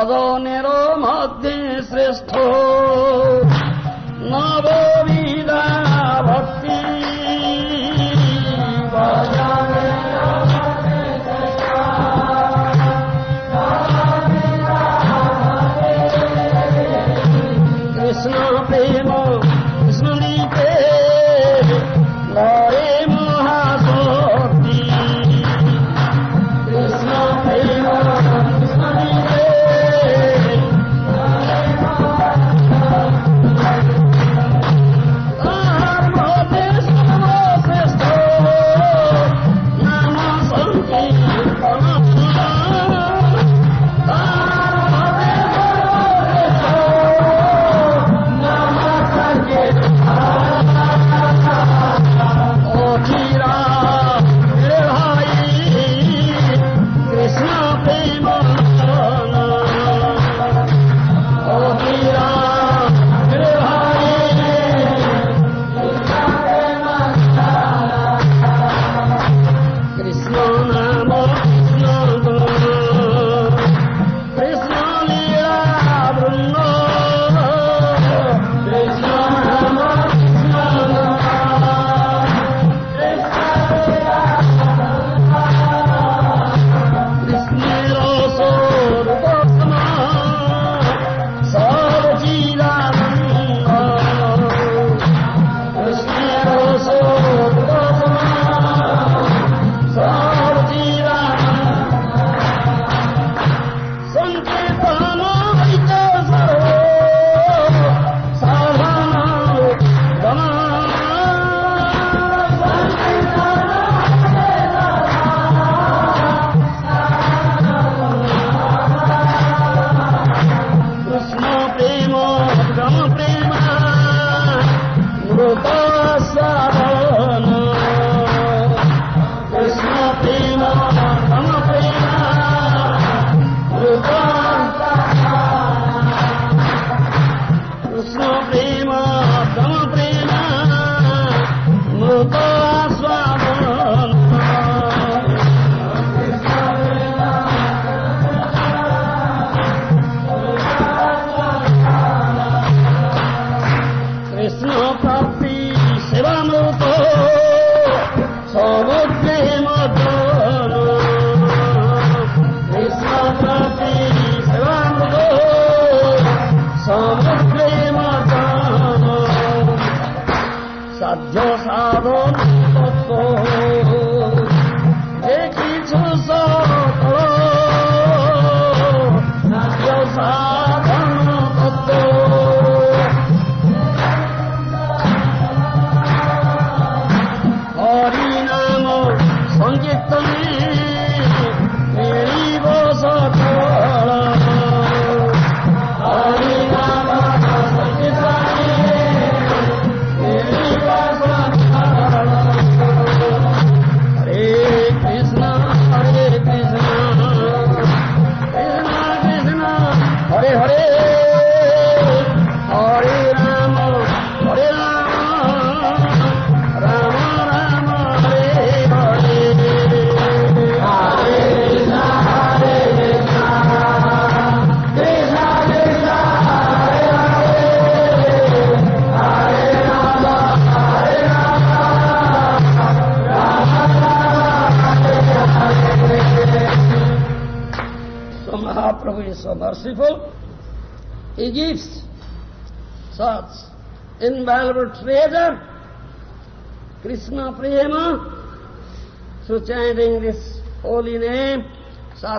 मदोनिरो मध्ये श्रेष्ठो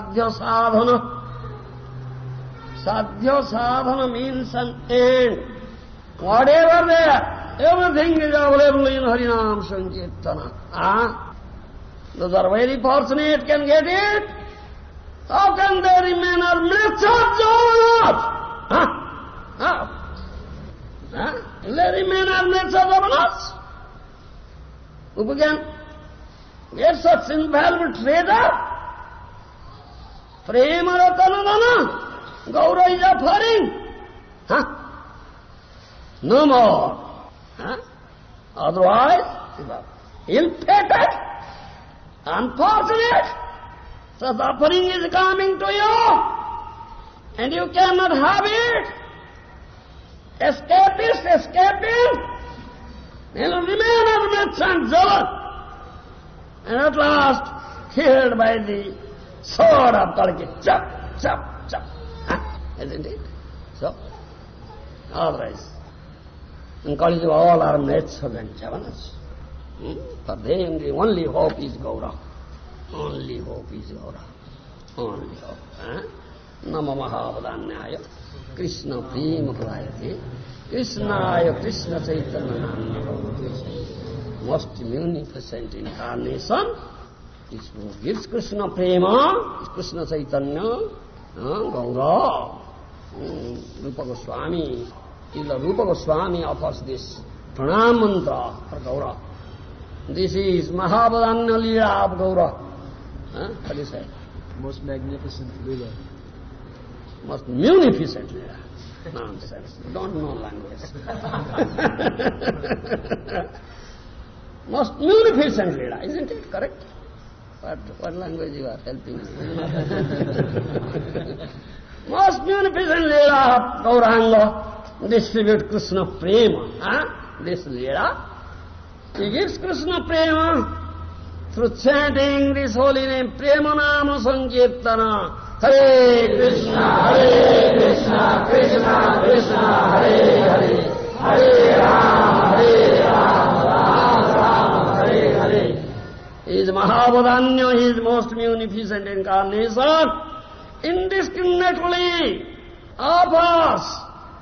sadhya sadhana. Sadhya sadhana means an end whatever they everything is available in harinama sankirtana are very fortunate can get it how can they remain are miss remain are miss उपज्ञान it's a simple trader Is offering. Huh? No more. Huh? Otherwise, ill-fated, unfortunate, such offering is coming to you, and you cannot have it. Escapist, escaping, will remain as myths and and at last killed by the सारा तड़ के चप चप। चप कलिज all are mats चवनस पर देंगे only hope is Gaurav only hope is Gaurav only hope नम महावदान्याय कृष्ण प्रेम प्रदाय थे कृष्ण कृष्णाय कृष्ण चैतन्य नाम। Most munificent incarnation is gives Krishna Prema, is Krishna Chaitanya, Gaura. Hmm. Rupa Goswami the Rupa Goswami offers this pranam mantra for Gaura. This is Mahavadanya Leela of Gaura. Huh? What do you say? Most magnificent Leela. Most munificent Leela. Nonsense. Don't know language. [LAUGHS] [LAUGHS] Most munificent Leela, isn't it correct? What, what language you are helping me? Most munificent Leela of Gauranga distribute Krishna prema. Huh? This Leela. He gives Krishna prema through chanting this holy name, Prema Nama Sankirtana. Hare Krishna, Hare Krishna, Krishna Krishna, Hare Hare, Hare Rama, Hare Hare. He is Mahavadanya, he is most munificent incarnation, indiscriminately offers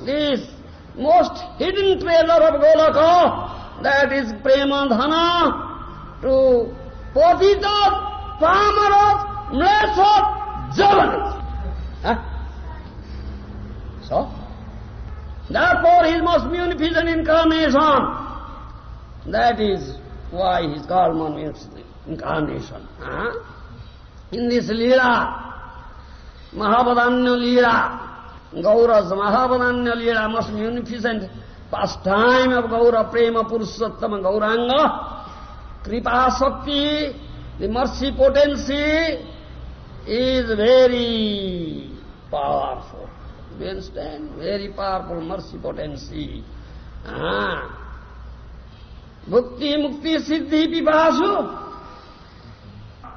this most hidden treasure of Goloka, that is Premadhana, to Patitat, Pamarat, Mlesat, Javanat. Huh? So, therefore his most munificent incarnation. That is why he is called munificent ఇంకా in this lila మహాపదాన్య లీలా గౌరవ మహాపదాన్య lila most munificent first time of Gaura prema Purushottama Gauranga కృపాశక్తి the mercy potency is very powerful understand? Very powerful mercy potency. Ah. Bhukti, mukti, siddhi, pipasu.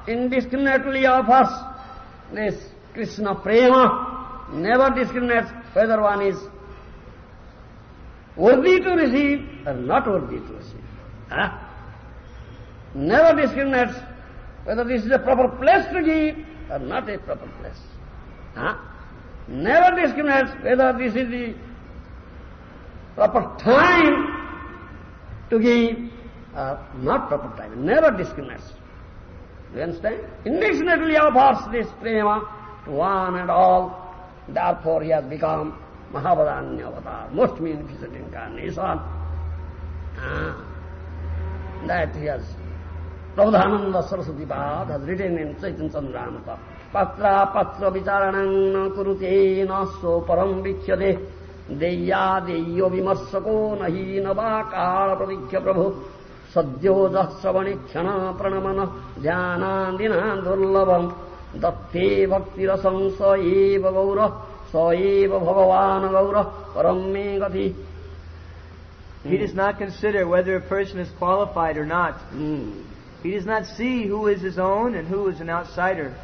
Indiscriminately offers this Krishna Prema never discriminates whether one is worthy to receive or not worthy to receive. Huh? Never discriminates whether this is a proper place to give or not a proper place. Huh? Never discriminates whether this is the proper time to give or not proper time. Never discriminates. You understand? Indiscriminately offers this prema to one and all Therefore he has become Mahavadanya avatar, most munificent incarnation. Ah, that he has. Prabodhananda Saraswati Pad has written in Chaitanya Chandramrita. Patra patra vicharanang na kurute na so param vikhyade deya deyo vimarsako nahi nava kala pravikhya prabhu sadyo dasravani khyana pranamana dhyanandina durlabam दत्ते भक्तिरसं स एव गौर स एव भगवान् गौर परम मे गति He does not consider whether a person is qualified or not. Mm. He does not see who is his own and who is an outsider.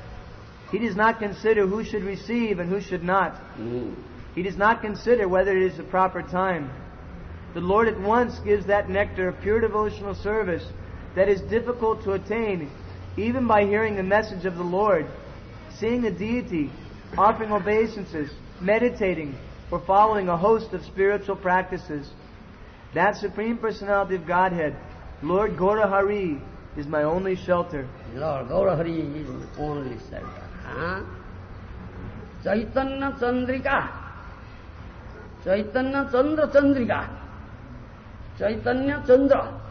He does not consider who should receive and who should not. Hmm. He does not consider whether it is the proper time. The Lord at once gives that nectar of pure devotional service that is difficult to attain even by hearing the message of the Lord, seeing the deity, offering obeisances, meditating, or following a host of spiritual practices. That Supreme Personality of Godhead, Lord Gaurahari, is my only shelter. Lord Gaurahari is my only shelter. Huh? Chaitanya Chandrika. Chaitanya Chandra Chandrika. Chaitanya Chandra.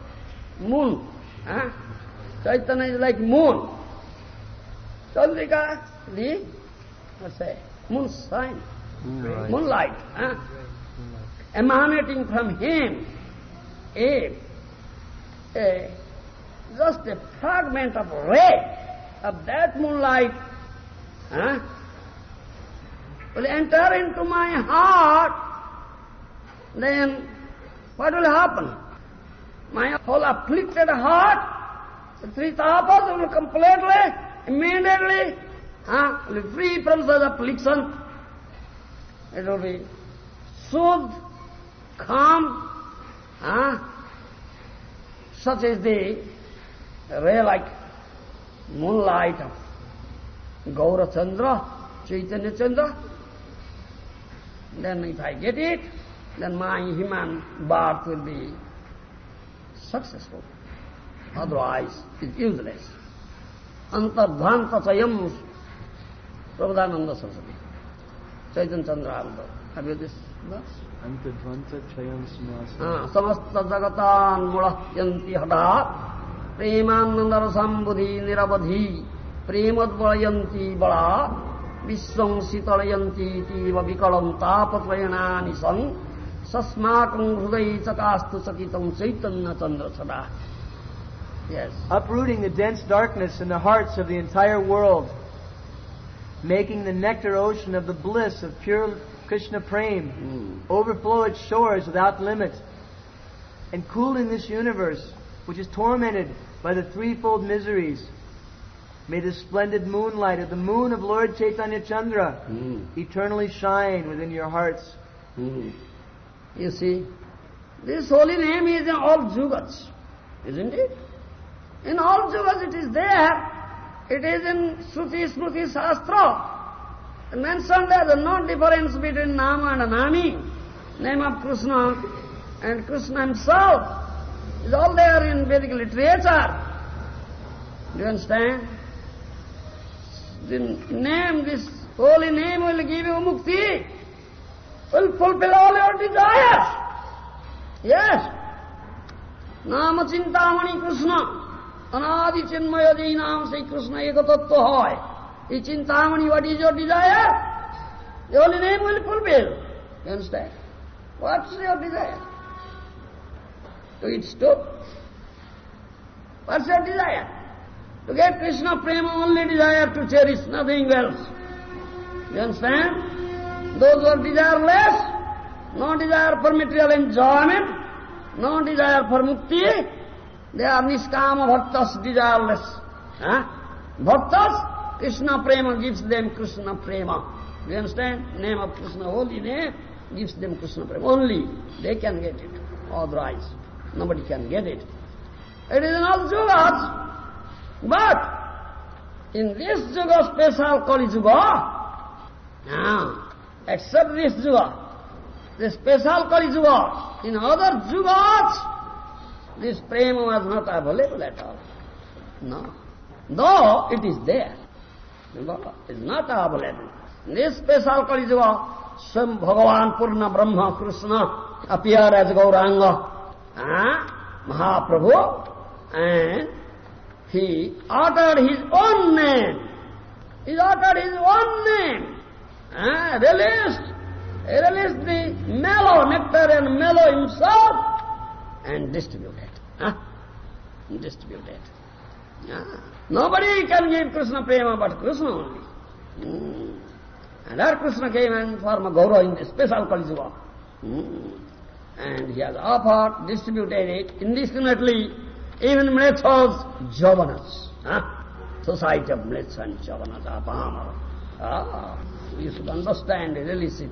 Moon. Huh? Chaitanya is like moon. Chandrika, the, what's say, moon sign. Moonlight. Moonlight. Huh? Emanating from him a, a just a fragment of ray of that moonlight huh, will enter into my heart, then what will happen? My whole afflicted heart, the three tapas will completely, immediately, huh, will be free from such affliction. It will be soothed, calm, huh? such is the ray like moonlight of Gaura Chandra, Chaitanya Chandra. Then if I get it, then my human birth will be successful. Otherwise, it's useless. Antardhanta chayam Prabhudananda Saraswati. Chaitanya Chandraanta. Have you this verse? Antardhanta chayam smasa. Samasta jagatan mulahyanti hada premanandara sambudhi niravadhi premadvalayanti bala विश्वं शीतलयन्ति इति विकलं तापत्रयणानि सन् Sasmakam chakastu sakitam chaitanya chandra sada. Yes. Uprooting the dense darkness in the hearts of the entire world, making the nectar ocean of the bliss of pure Krishna prema mm. overflow its shores without limit, and cooling this universe, which is tormented by the threefold miseries. May the splendid moonlight of the moon of Lord Chaitanya Chandra mm. eternally shine within your hearts. Mm. You see, this holy name is in all jugas, isn't it? In all jugas it is there. It is in Shruti Smruti Shastra. Mentioned there is no difference between Nama and Nami. Name of Krishna and Krishna himself is all there in Vedic literature. Do you understand? The name, this holy name will give you mukti will fulfill all your desires. Yes. Nama Chintamani Krishna. Anadi Chinmaya Jainam say Krishna Ekatattva hoy. In Chintamani, what is your desire? The holy name will fulfill. You understand? What's your desire? To eat stew? What's your desire? To get Krishna Prema only desire to cherish, nothing else. You understand? Those who are desireless, no desire for material enjoyment, no desire for mukti, they are niskama bhaktas, desireless. Huh? Bhaktas, Krishna prema gives them Krishna prema. Do You understand? Name of Krishna, holy name, gives them Krishna prema. Only they can get it. Otherwise, nobody can get it. It is in all jugas. But in this juga, special Kali Juga, now, except this Juga, the special Kali Juga, in other Jugas, this prema was not available at all. No. Though it is there, Juga is not available. In this special Kali Juga, Swam Bhagavan Purna Brahma Krishna appear as Gauranga, ah, Mahaprabhu, and he uttered his own name. He uttered his own name. Ah, released, released the mellow nectar and mellow himself and distributed. Ah, distributed. Ah, nobody can give Krishna prema but Krishna only. Hmm. And our Krishna came and form of Gaura in the special Kalijuga. Hmm. And he has offered, distributed it indiscriminately, even methods, javanas. Huh? society of Mletsa and Chavanata, Pahamara. Ah, you should understand, really sit.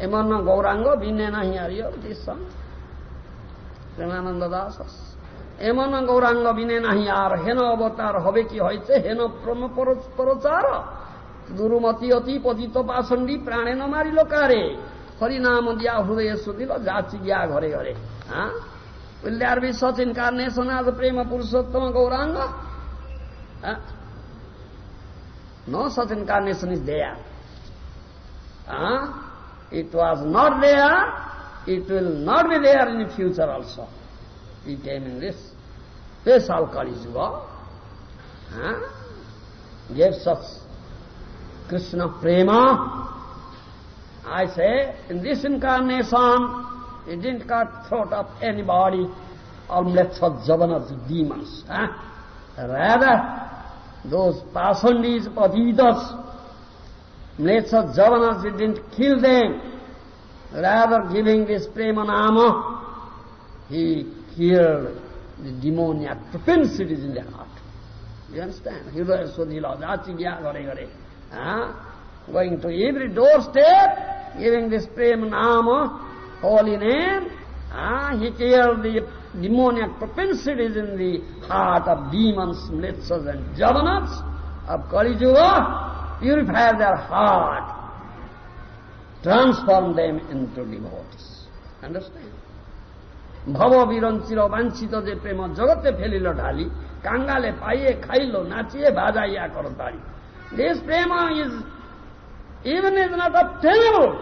Emana Gauranga, Vinena here, this song. Premananda Dasas. বিনে নাহি আর হেন অবতার হবে কি হয়েছে হেন প্রম পরচার দুরুমতি অতি পতিত পাষণ্ডী প্রাণে ন মারিল কারে হরিনাম দিয়া হৃদয় সুদিল যাচি গিয়া ঘরে ঘরে হ্যাঁ Will there be such incarnation as Prema Purushottama Gauranga? Huh? No such incarnation is there. Huh? It was not there, it will not be there in the future also. He came in this special Kali Yuga, huh? gave such Krishna Prema. I say, in this incarnation, he didn't cut throat of anybody or mletsat javanas, demons. Huh? Rather, those pasandis, patitas, mletsat javanas, he didn't kill them. Rather, giving this prema nama, he killed the demoniac propensities in their heart. You understand? Hridaya swadhila, jachigya gare gare. Huh? Going to every doorstep, giving this prema nama, holy name, ah, he killed the demoniac propensities in the heart of demons, mletsas and javanas of Kali Yuga, purify their heart, transform them into devotees. Understand? ভব বিরঞ্চির বাঞ্ছিত যে প্রেম জগতে ফেলিল ঢালি কাঙ্গালে পাইয়ে খাইল নাচিয়ে বাজাইয়া করতালি this prema is even is not obtainable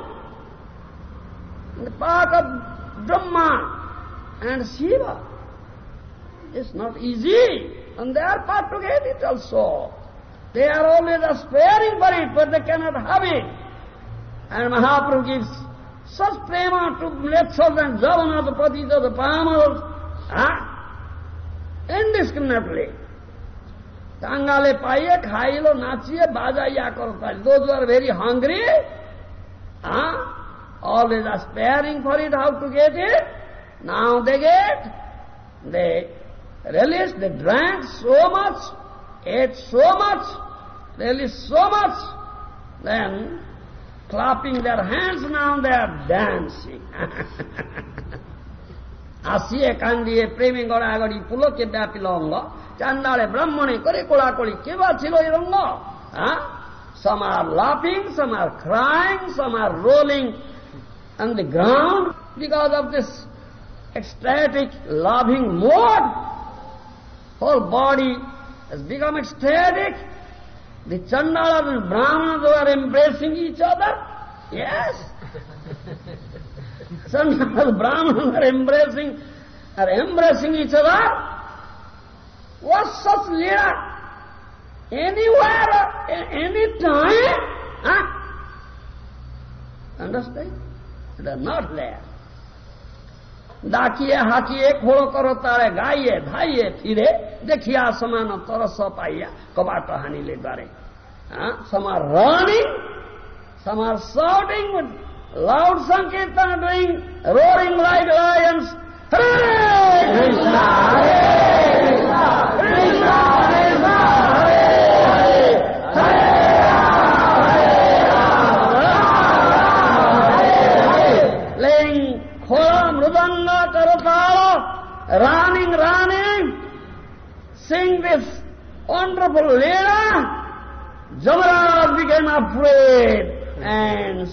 the path of Brahma and Shiva. It's not easy on their part to get it also. They are always aspiring for it, but they cannot have it. And Mahaprabhu gives such prema to Mletsas and Javanas, the Patitas, the Pamaras, huh? indiscriminately. Tangale paiye, khailo, nachiye, bajaiya kortali. Those who are very hungry, huh? always aspiring for it, how to get it. Now they get, they relished, they drank so much, ate so much, relished so much, then clapping their hands, now they are dancing. আসিয়ে কান্দিয়ে প্রেমে গড়াগড়ি পুলকে ব্যাপিল অঙ্গ চান্দালে ব্রাহ্মণে করে কোড়াকড়ি কে বা ছিল এই রঙ্গ হ্যাঁ Some are laughing, some are crying, some are rolling on the ground because of this ecstatic, loving mood. Whole body has become ecstatic. The Chandalas and Brahmanas were embracing each other. Yes. [LAUGHS] Chandalas, Brahmanas are embracing, are embracing each other. What such leela? Anywhere, any time? Huh? Understand? They are not there. डाकिए हाकिए घोड़ो करो तारे गाइए धाइए फिरे देखिए आसमान तरस पाइया कबाट हानीले गरे some are running some are shouting loud sankirtana doing roaring like lions Hare Krishna Hare running, running, sing this wonderful leela. Jamaraj became afraid and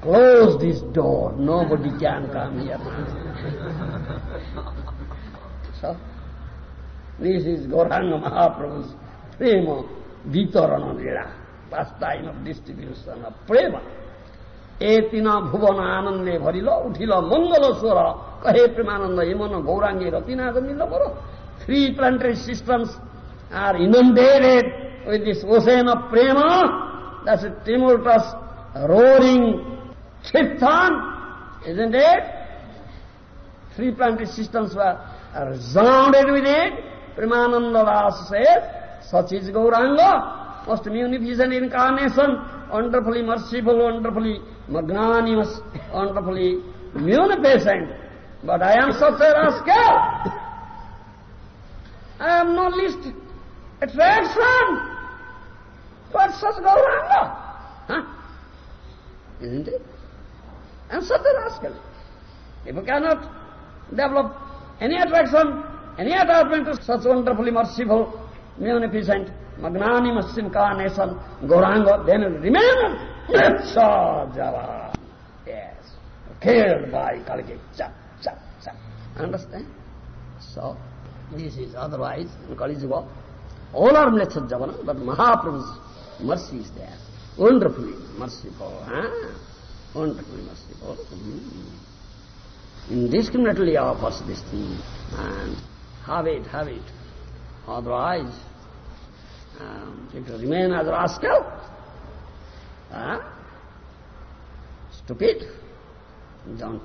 closed his door. Nobody can come here. so, this is Gauranga Mahaprabhu's prema vitarana lila, pastime of distribution of prema. এতিনা ভুবন আনন্দে ভরিল উঠিল মঙ্গল স্বর Hey, Premananda, Yamuna, Gaurangi, Ratinagamila, Boro. Three planetary systems are inundated with this ocean of prema. That's a tumultuous, roaring kirtan, isn't it? Three planetary systems were resounded with it. Premananda Das says, such is Gauranga, most munificent incarnation, wonderfully merciful, wonderfully magnanimous, wonderfully munificent. But I am such a rascal. I am no least attraction towards such Gauranga. Huh? Isn't it? And such a rascal. People cannot develop any attraction, any attachment to such wonderfully merciful, munificent, magnanimous incarnation, Gauranga, then will remain Java. Yes. Killed by Kalki. Understand? So, this is otherwise in Kali Yuga. All are mlechas Javana, but Mahaprabhu's mercy is there. Wonderfully merciful. Huh? Wonderfully merciful. Mm. Indiscriminately offers this thing. And have it, have it. Otherwise, um, it will remain as rascal. Huh? Stupid. Don't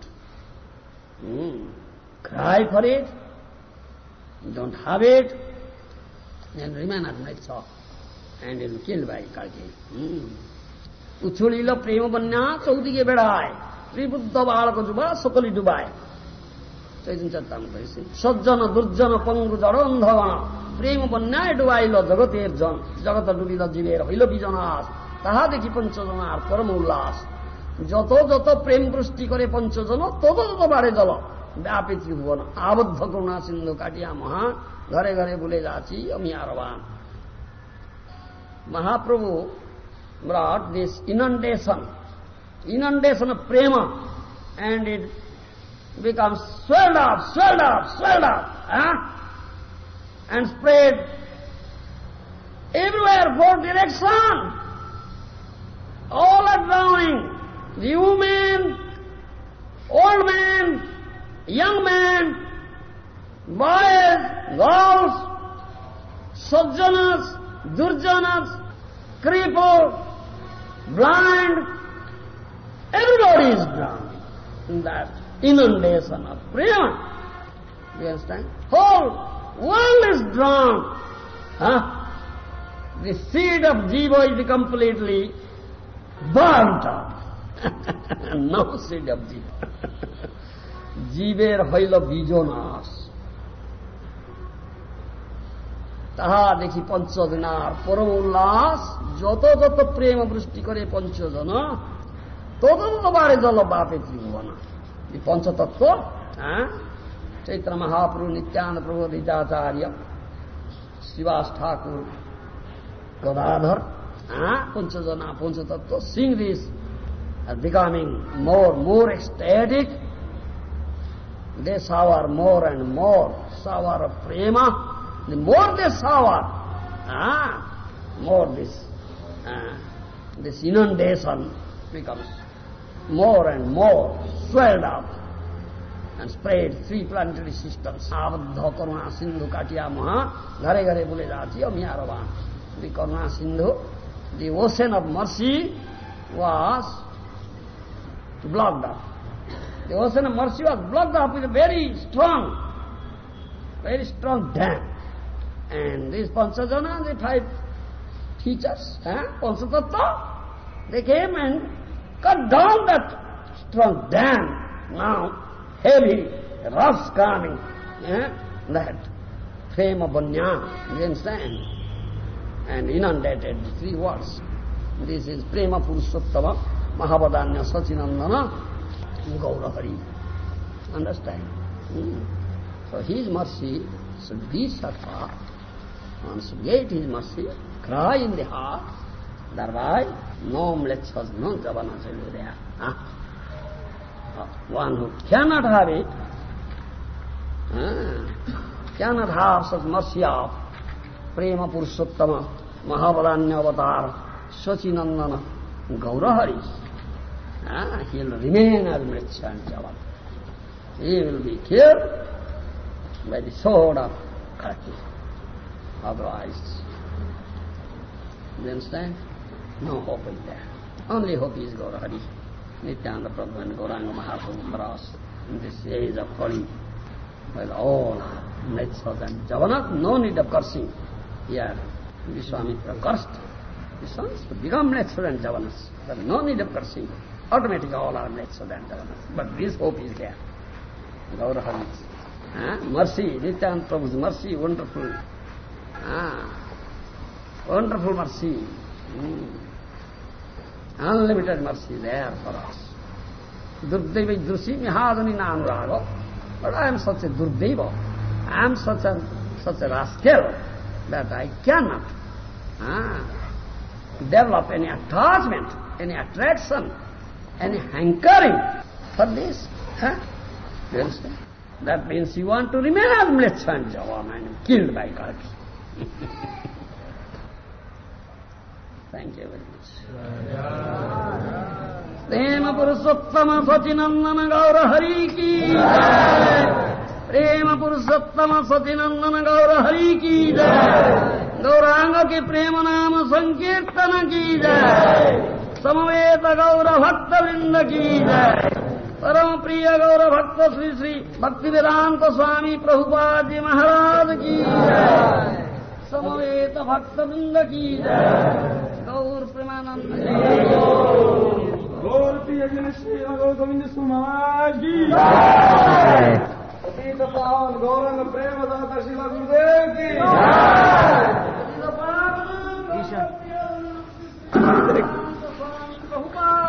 mm, cry for it, you don't have it, then remain at my shop and you'll be killed by Kalki. উচ্ছলিল প্রেম বন্যা চৌদিকে বেড়ায় ত্রিবুদ্ধ বালক যুবা সকলি ডুবায় চৈতন্য চর্তাম করেছি সজ্জন দুর্জন পঙ্গু জড়ন্ধবন প্রেম বন্যায় ডুবাইল জগতের জন জগত ডুবিল জীবের হইল বিজনাশ তাহা দেখি পঞ্চজনার পরম উল্লাস যত যত প্রেম বৃষ্টি করে পঞ্চজন তত তত বাড়ে জল व्यापी त्रिभुवन आबद्ध करुणा सिंधु काटिया महा घरे घरे बोले जाची अमियारवान महाप्रभु brought this inundation inundation of prema and it becomes swelled up swelled up swelled up eh? and spread everywhere four direction all are drowning the women old men young men, boys, girls, sajjanas, durjanas, crippled, blind, everybody is drowning in that inundation of prema. You understand? Whole world is drowned. Huh? The seed of jiva is completely burnt up. [LAUGHS] no seed of jiva. [LAUGHS] জীবের হইল বীজনাশ তাহা দেখি পঞ্চজনার পরম উল্লাস, যত যত প্রেম বৃষ্টি করে পঞ্চজন, তত তত বারে জল বাপে ত্রিভুবন। এই পঞ্চতত্ত্ব হ্যাঁ? চৈত্র মহাপ্রভু, নিত্যানন্দ প্রভু দ্বিতাচার্য শ্রীবাস ঠাকুর, গদাধর হ্যাঁ? পঞ্চজনা, Panchatattva sing this becoming, more more ecstatic they shower more and more shower of prema the more they shower, ah, more this, ah, this inundation becomes more and more swelled up and spread three planetary systems. Abdha Karuna Sindhu Katya Maha, Gare Gare Bule Jati Amiyarava. The Karuna Sindhu, the ocean of mercy was blocked up. The ocean of mercy was blocked up with a very strong, very strong dam. And these Panchajana, the five teachers, eh, Panchatattva, they came and cut down that strong dam. Now, heavy, rough coming, eh, that flame of Banya, you understand? And inundated three words. This is Prema Purushottama, Mahavadanya Sachinandana, Gaurahari. Understand? Hmm. So his mercy be shut off. Should get his mercy, cry in the heart, thereby no mlechas, no javanas will be there. Huh? One who cannot have it, uh, cannot have such mercy of Prema Purushottama, Mahabharanya Avatar, Sachinandana, Gaurahari. Uh, he will remain as mlecha and javan. He will be killed by the sword of Karti. Otherwise, you understand? No hope is there. Only hope is Gaurahari. Nityananda Prabhu and Gauranga Mahaprabhu for in this age of Kali. Well, all Netsas and Javanas, no need of cursing. Here, Vishwamitra cursed. The sons become Netsas and Javanas. There is no need of cursing. Automatically all are and Javanas. But this hope is there. Gaurahari's. Ah, mercy, Nityananda Prabhu's mercy, wonderful. Ah, Wonderful mercy. Mm. Unlimited mercy there for us. Durdeva Drusi Mihadani Nanurago. But I am such a Durdeva. I am such a such a rascal that I cannot ah, develop any attachment, any attraction, any hankering for this. Huh? You understand? That means you want to remain as Mlecha and Javan and killed by Kalki. Thank you very much. प्रेम पुरुषोत्तम सचिनंदन गौर हरि की प्रेम पुरुषोत्तम सचिनंदन गौर हरि की जय गौरांग के प्रेम नाम संकीर्तन की जय समवेत गौर भक्त वृंद की जय। परम प्रिय गौर भक्त श्री श्री भक्ति वेदांत स्वामी प्रभुपाद जी महाराज की जय। समवेत भक्त वृंद की जय। गौर प्रेमानंद गौर प्रिय जन श्री गौर गोविंद सुमाज की अतीत पावन गौरंग प्रेम दाता शिला गुरुदेव की गौर भक्त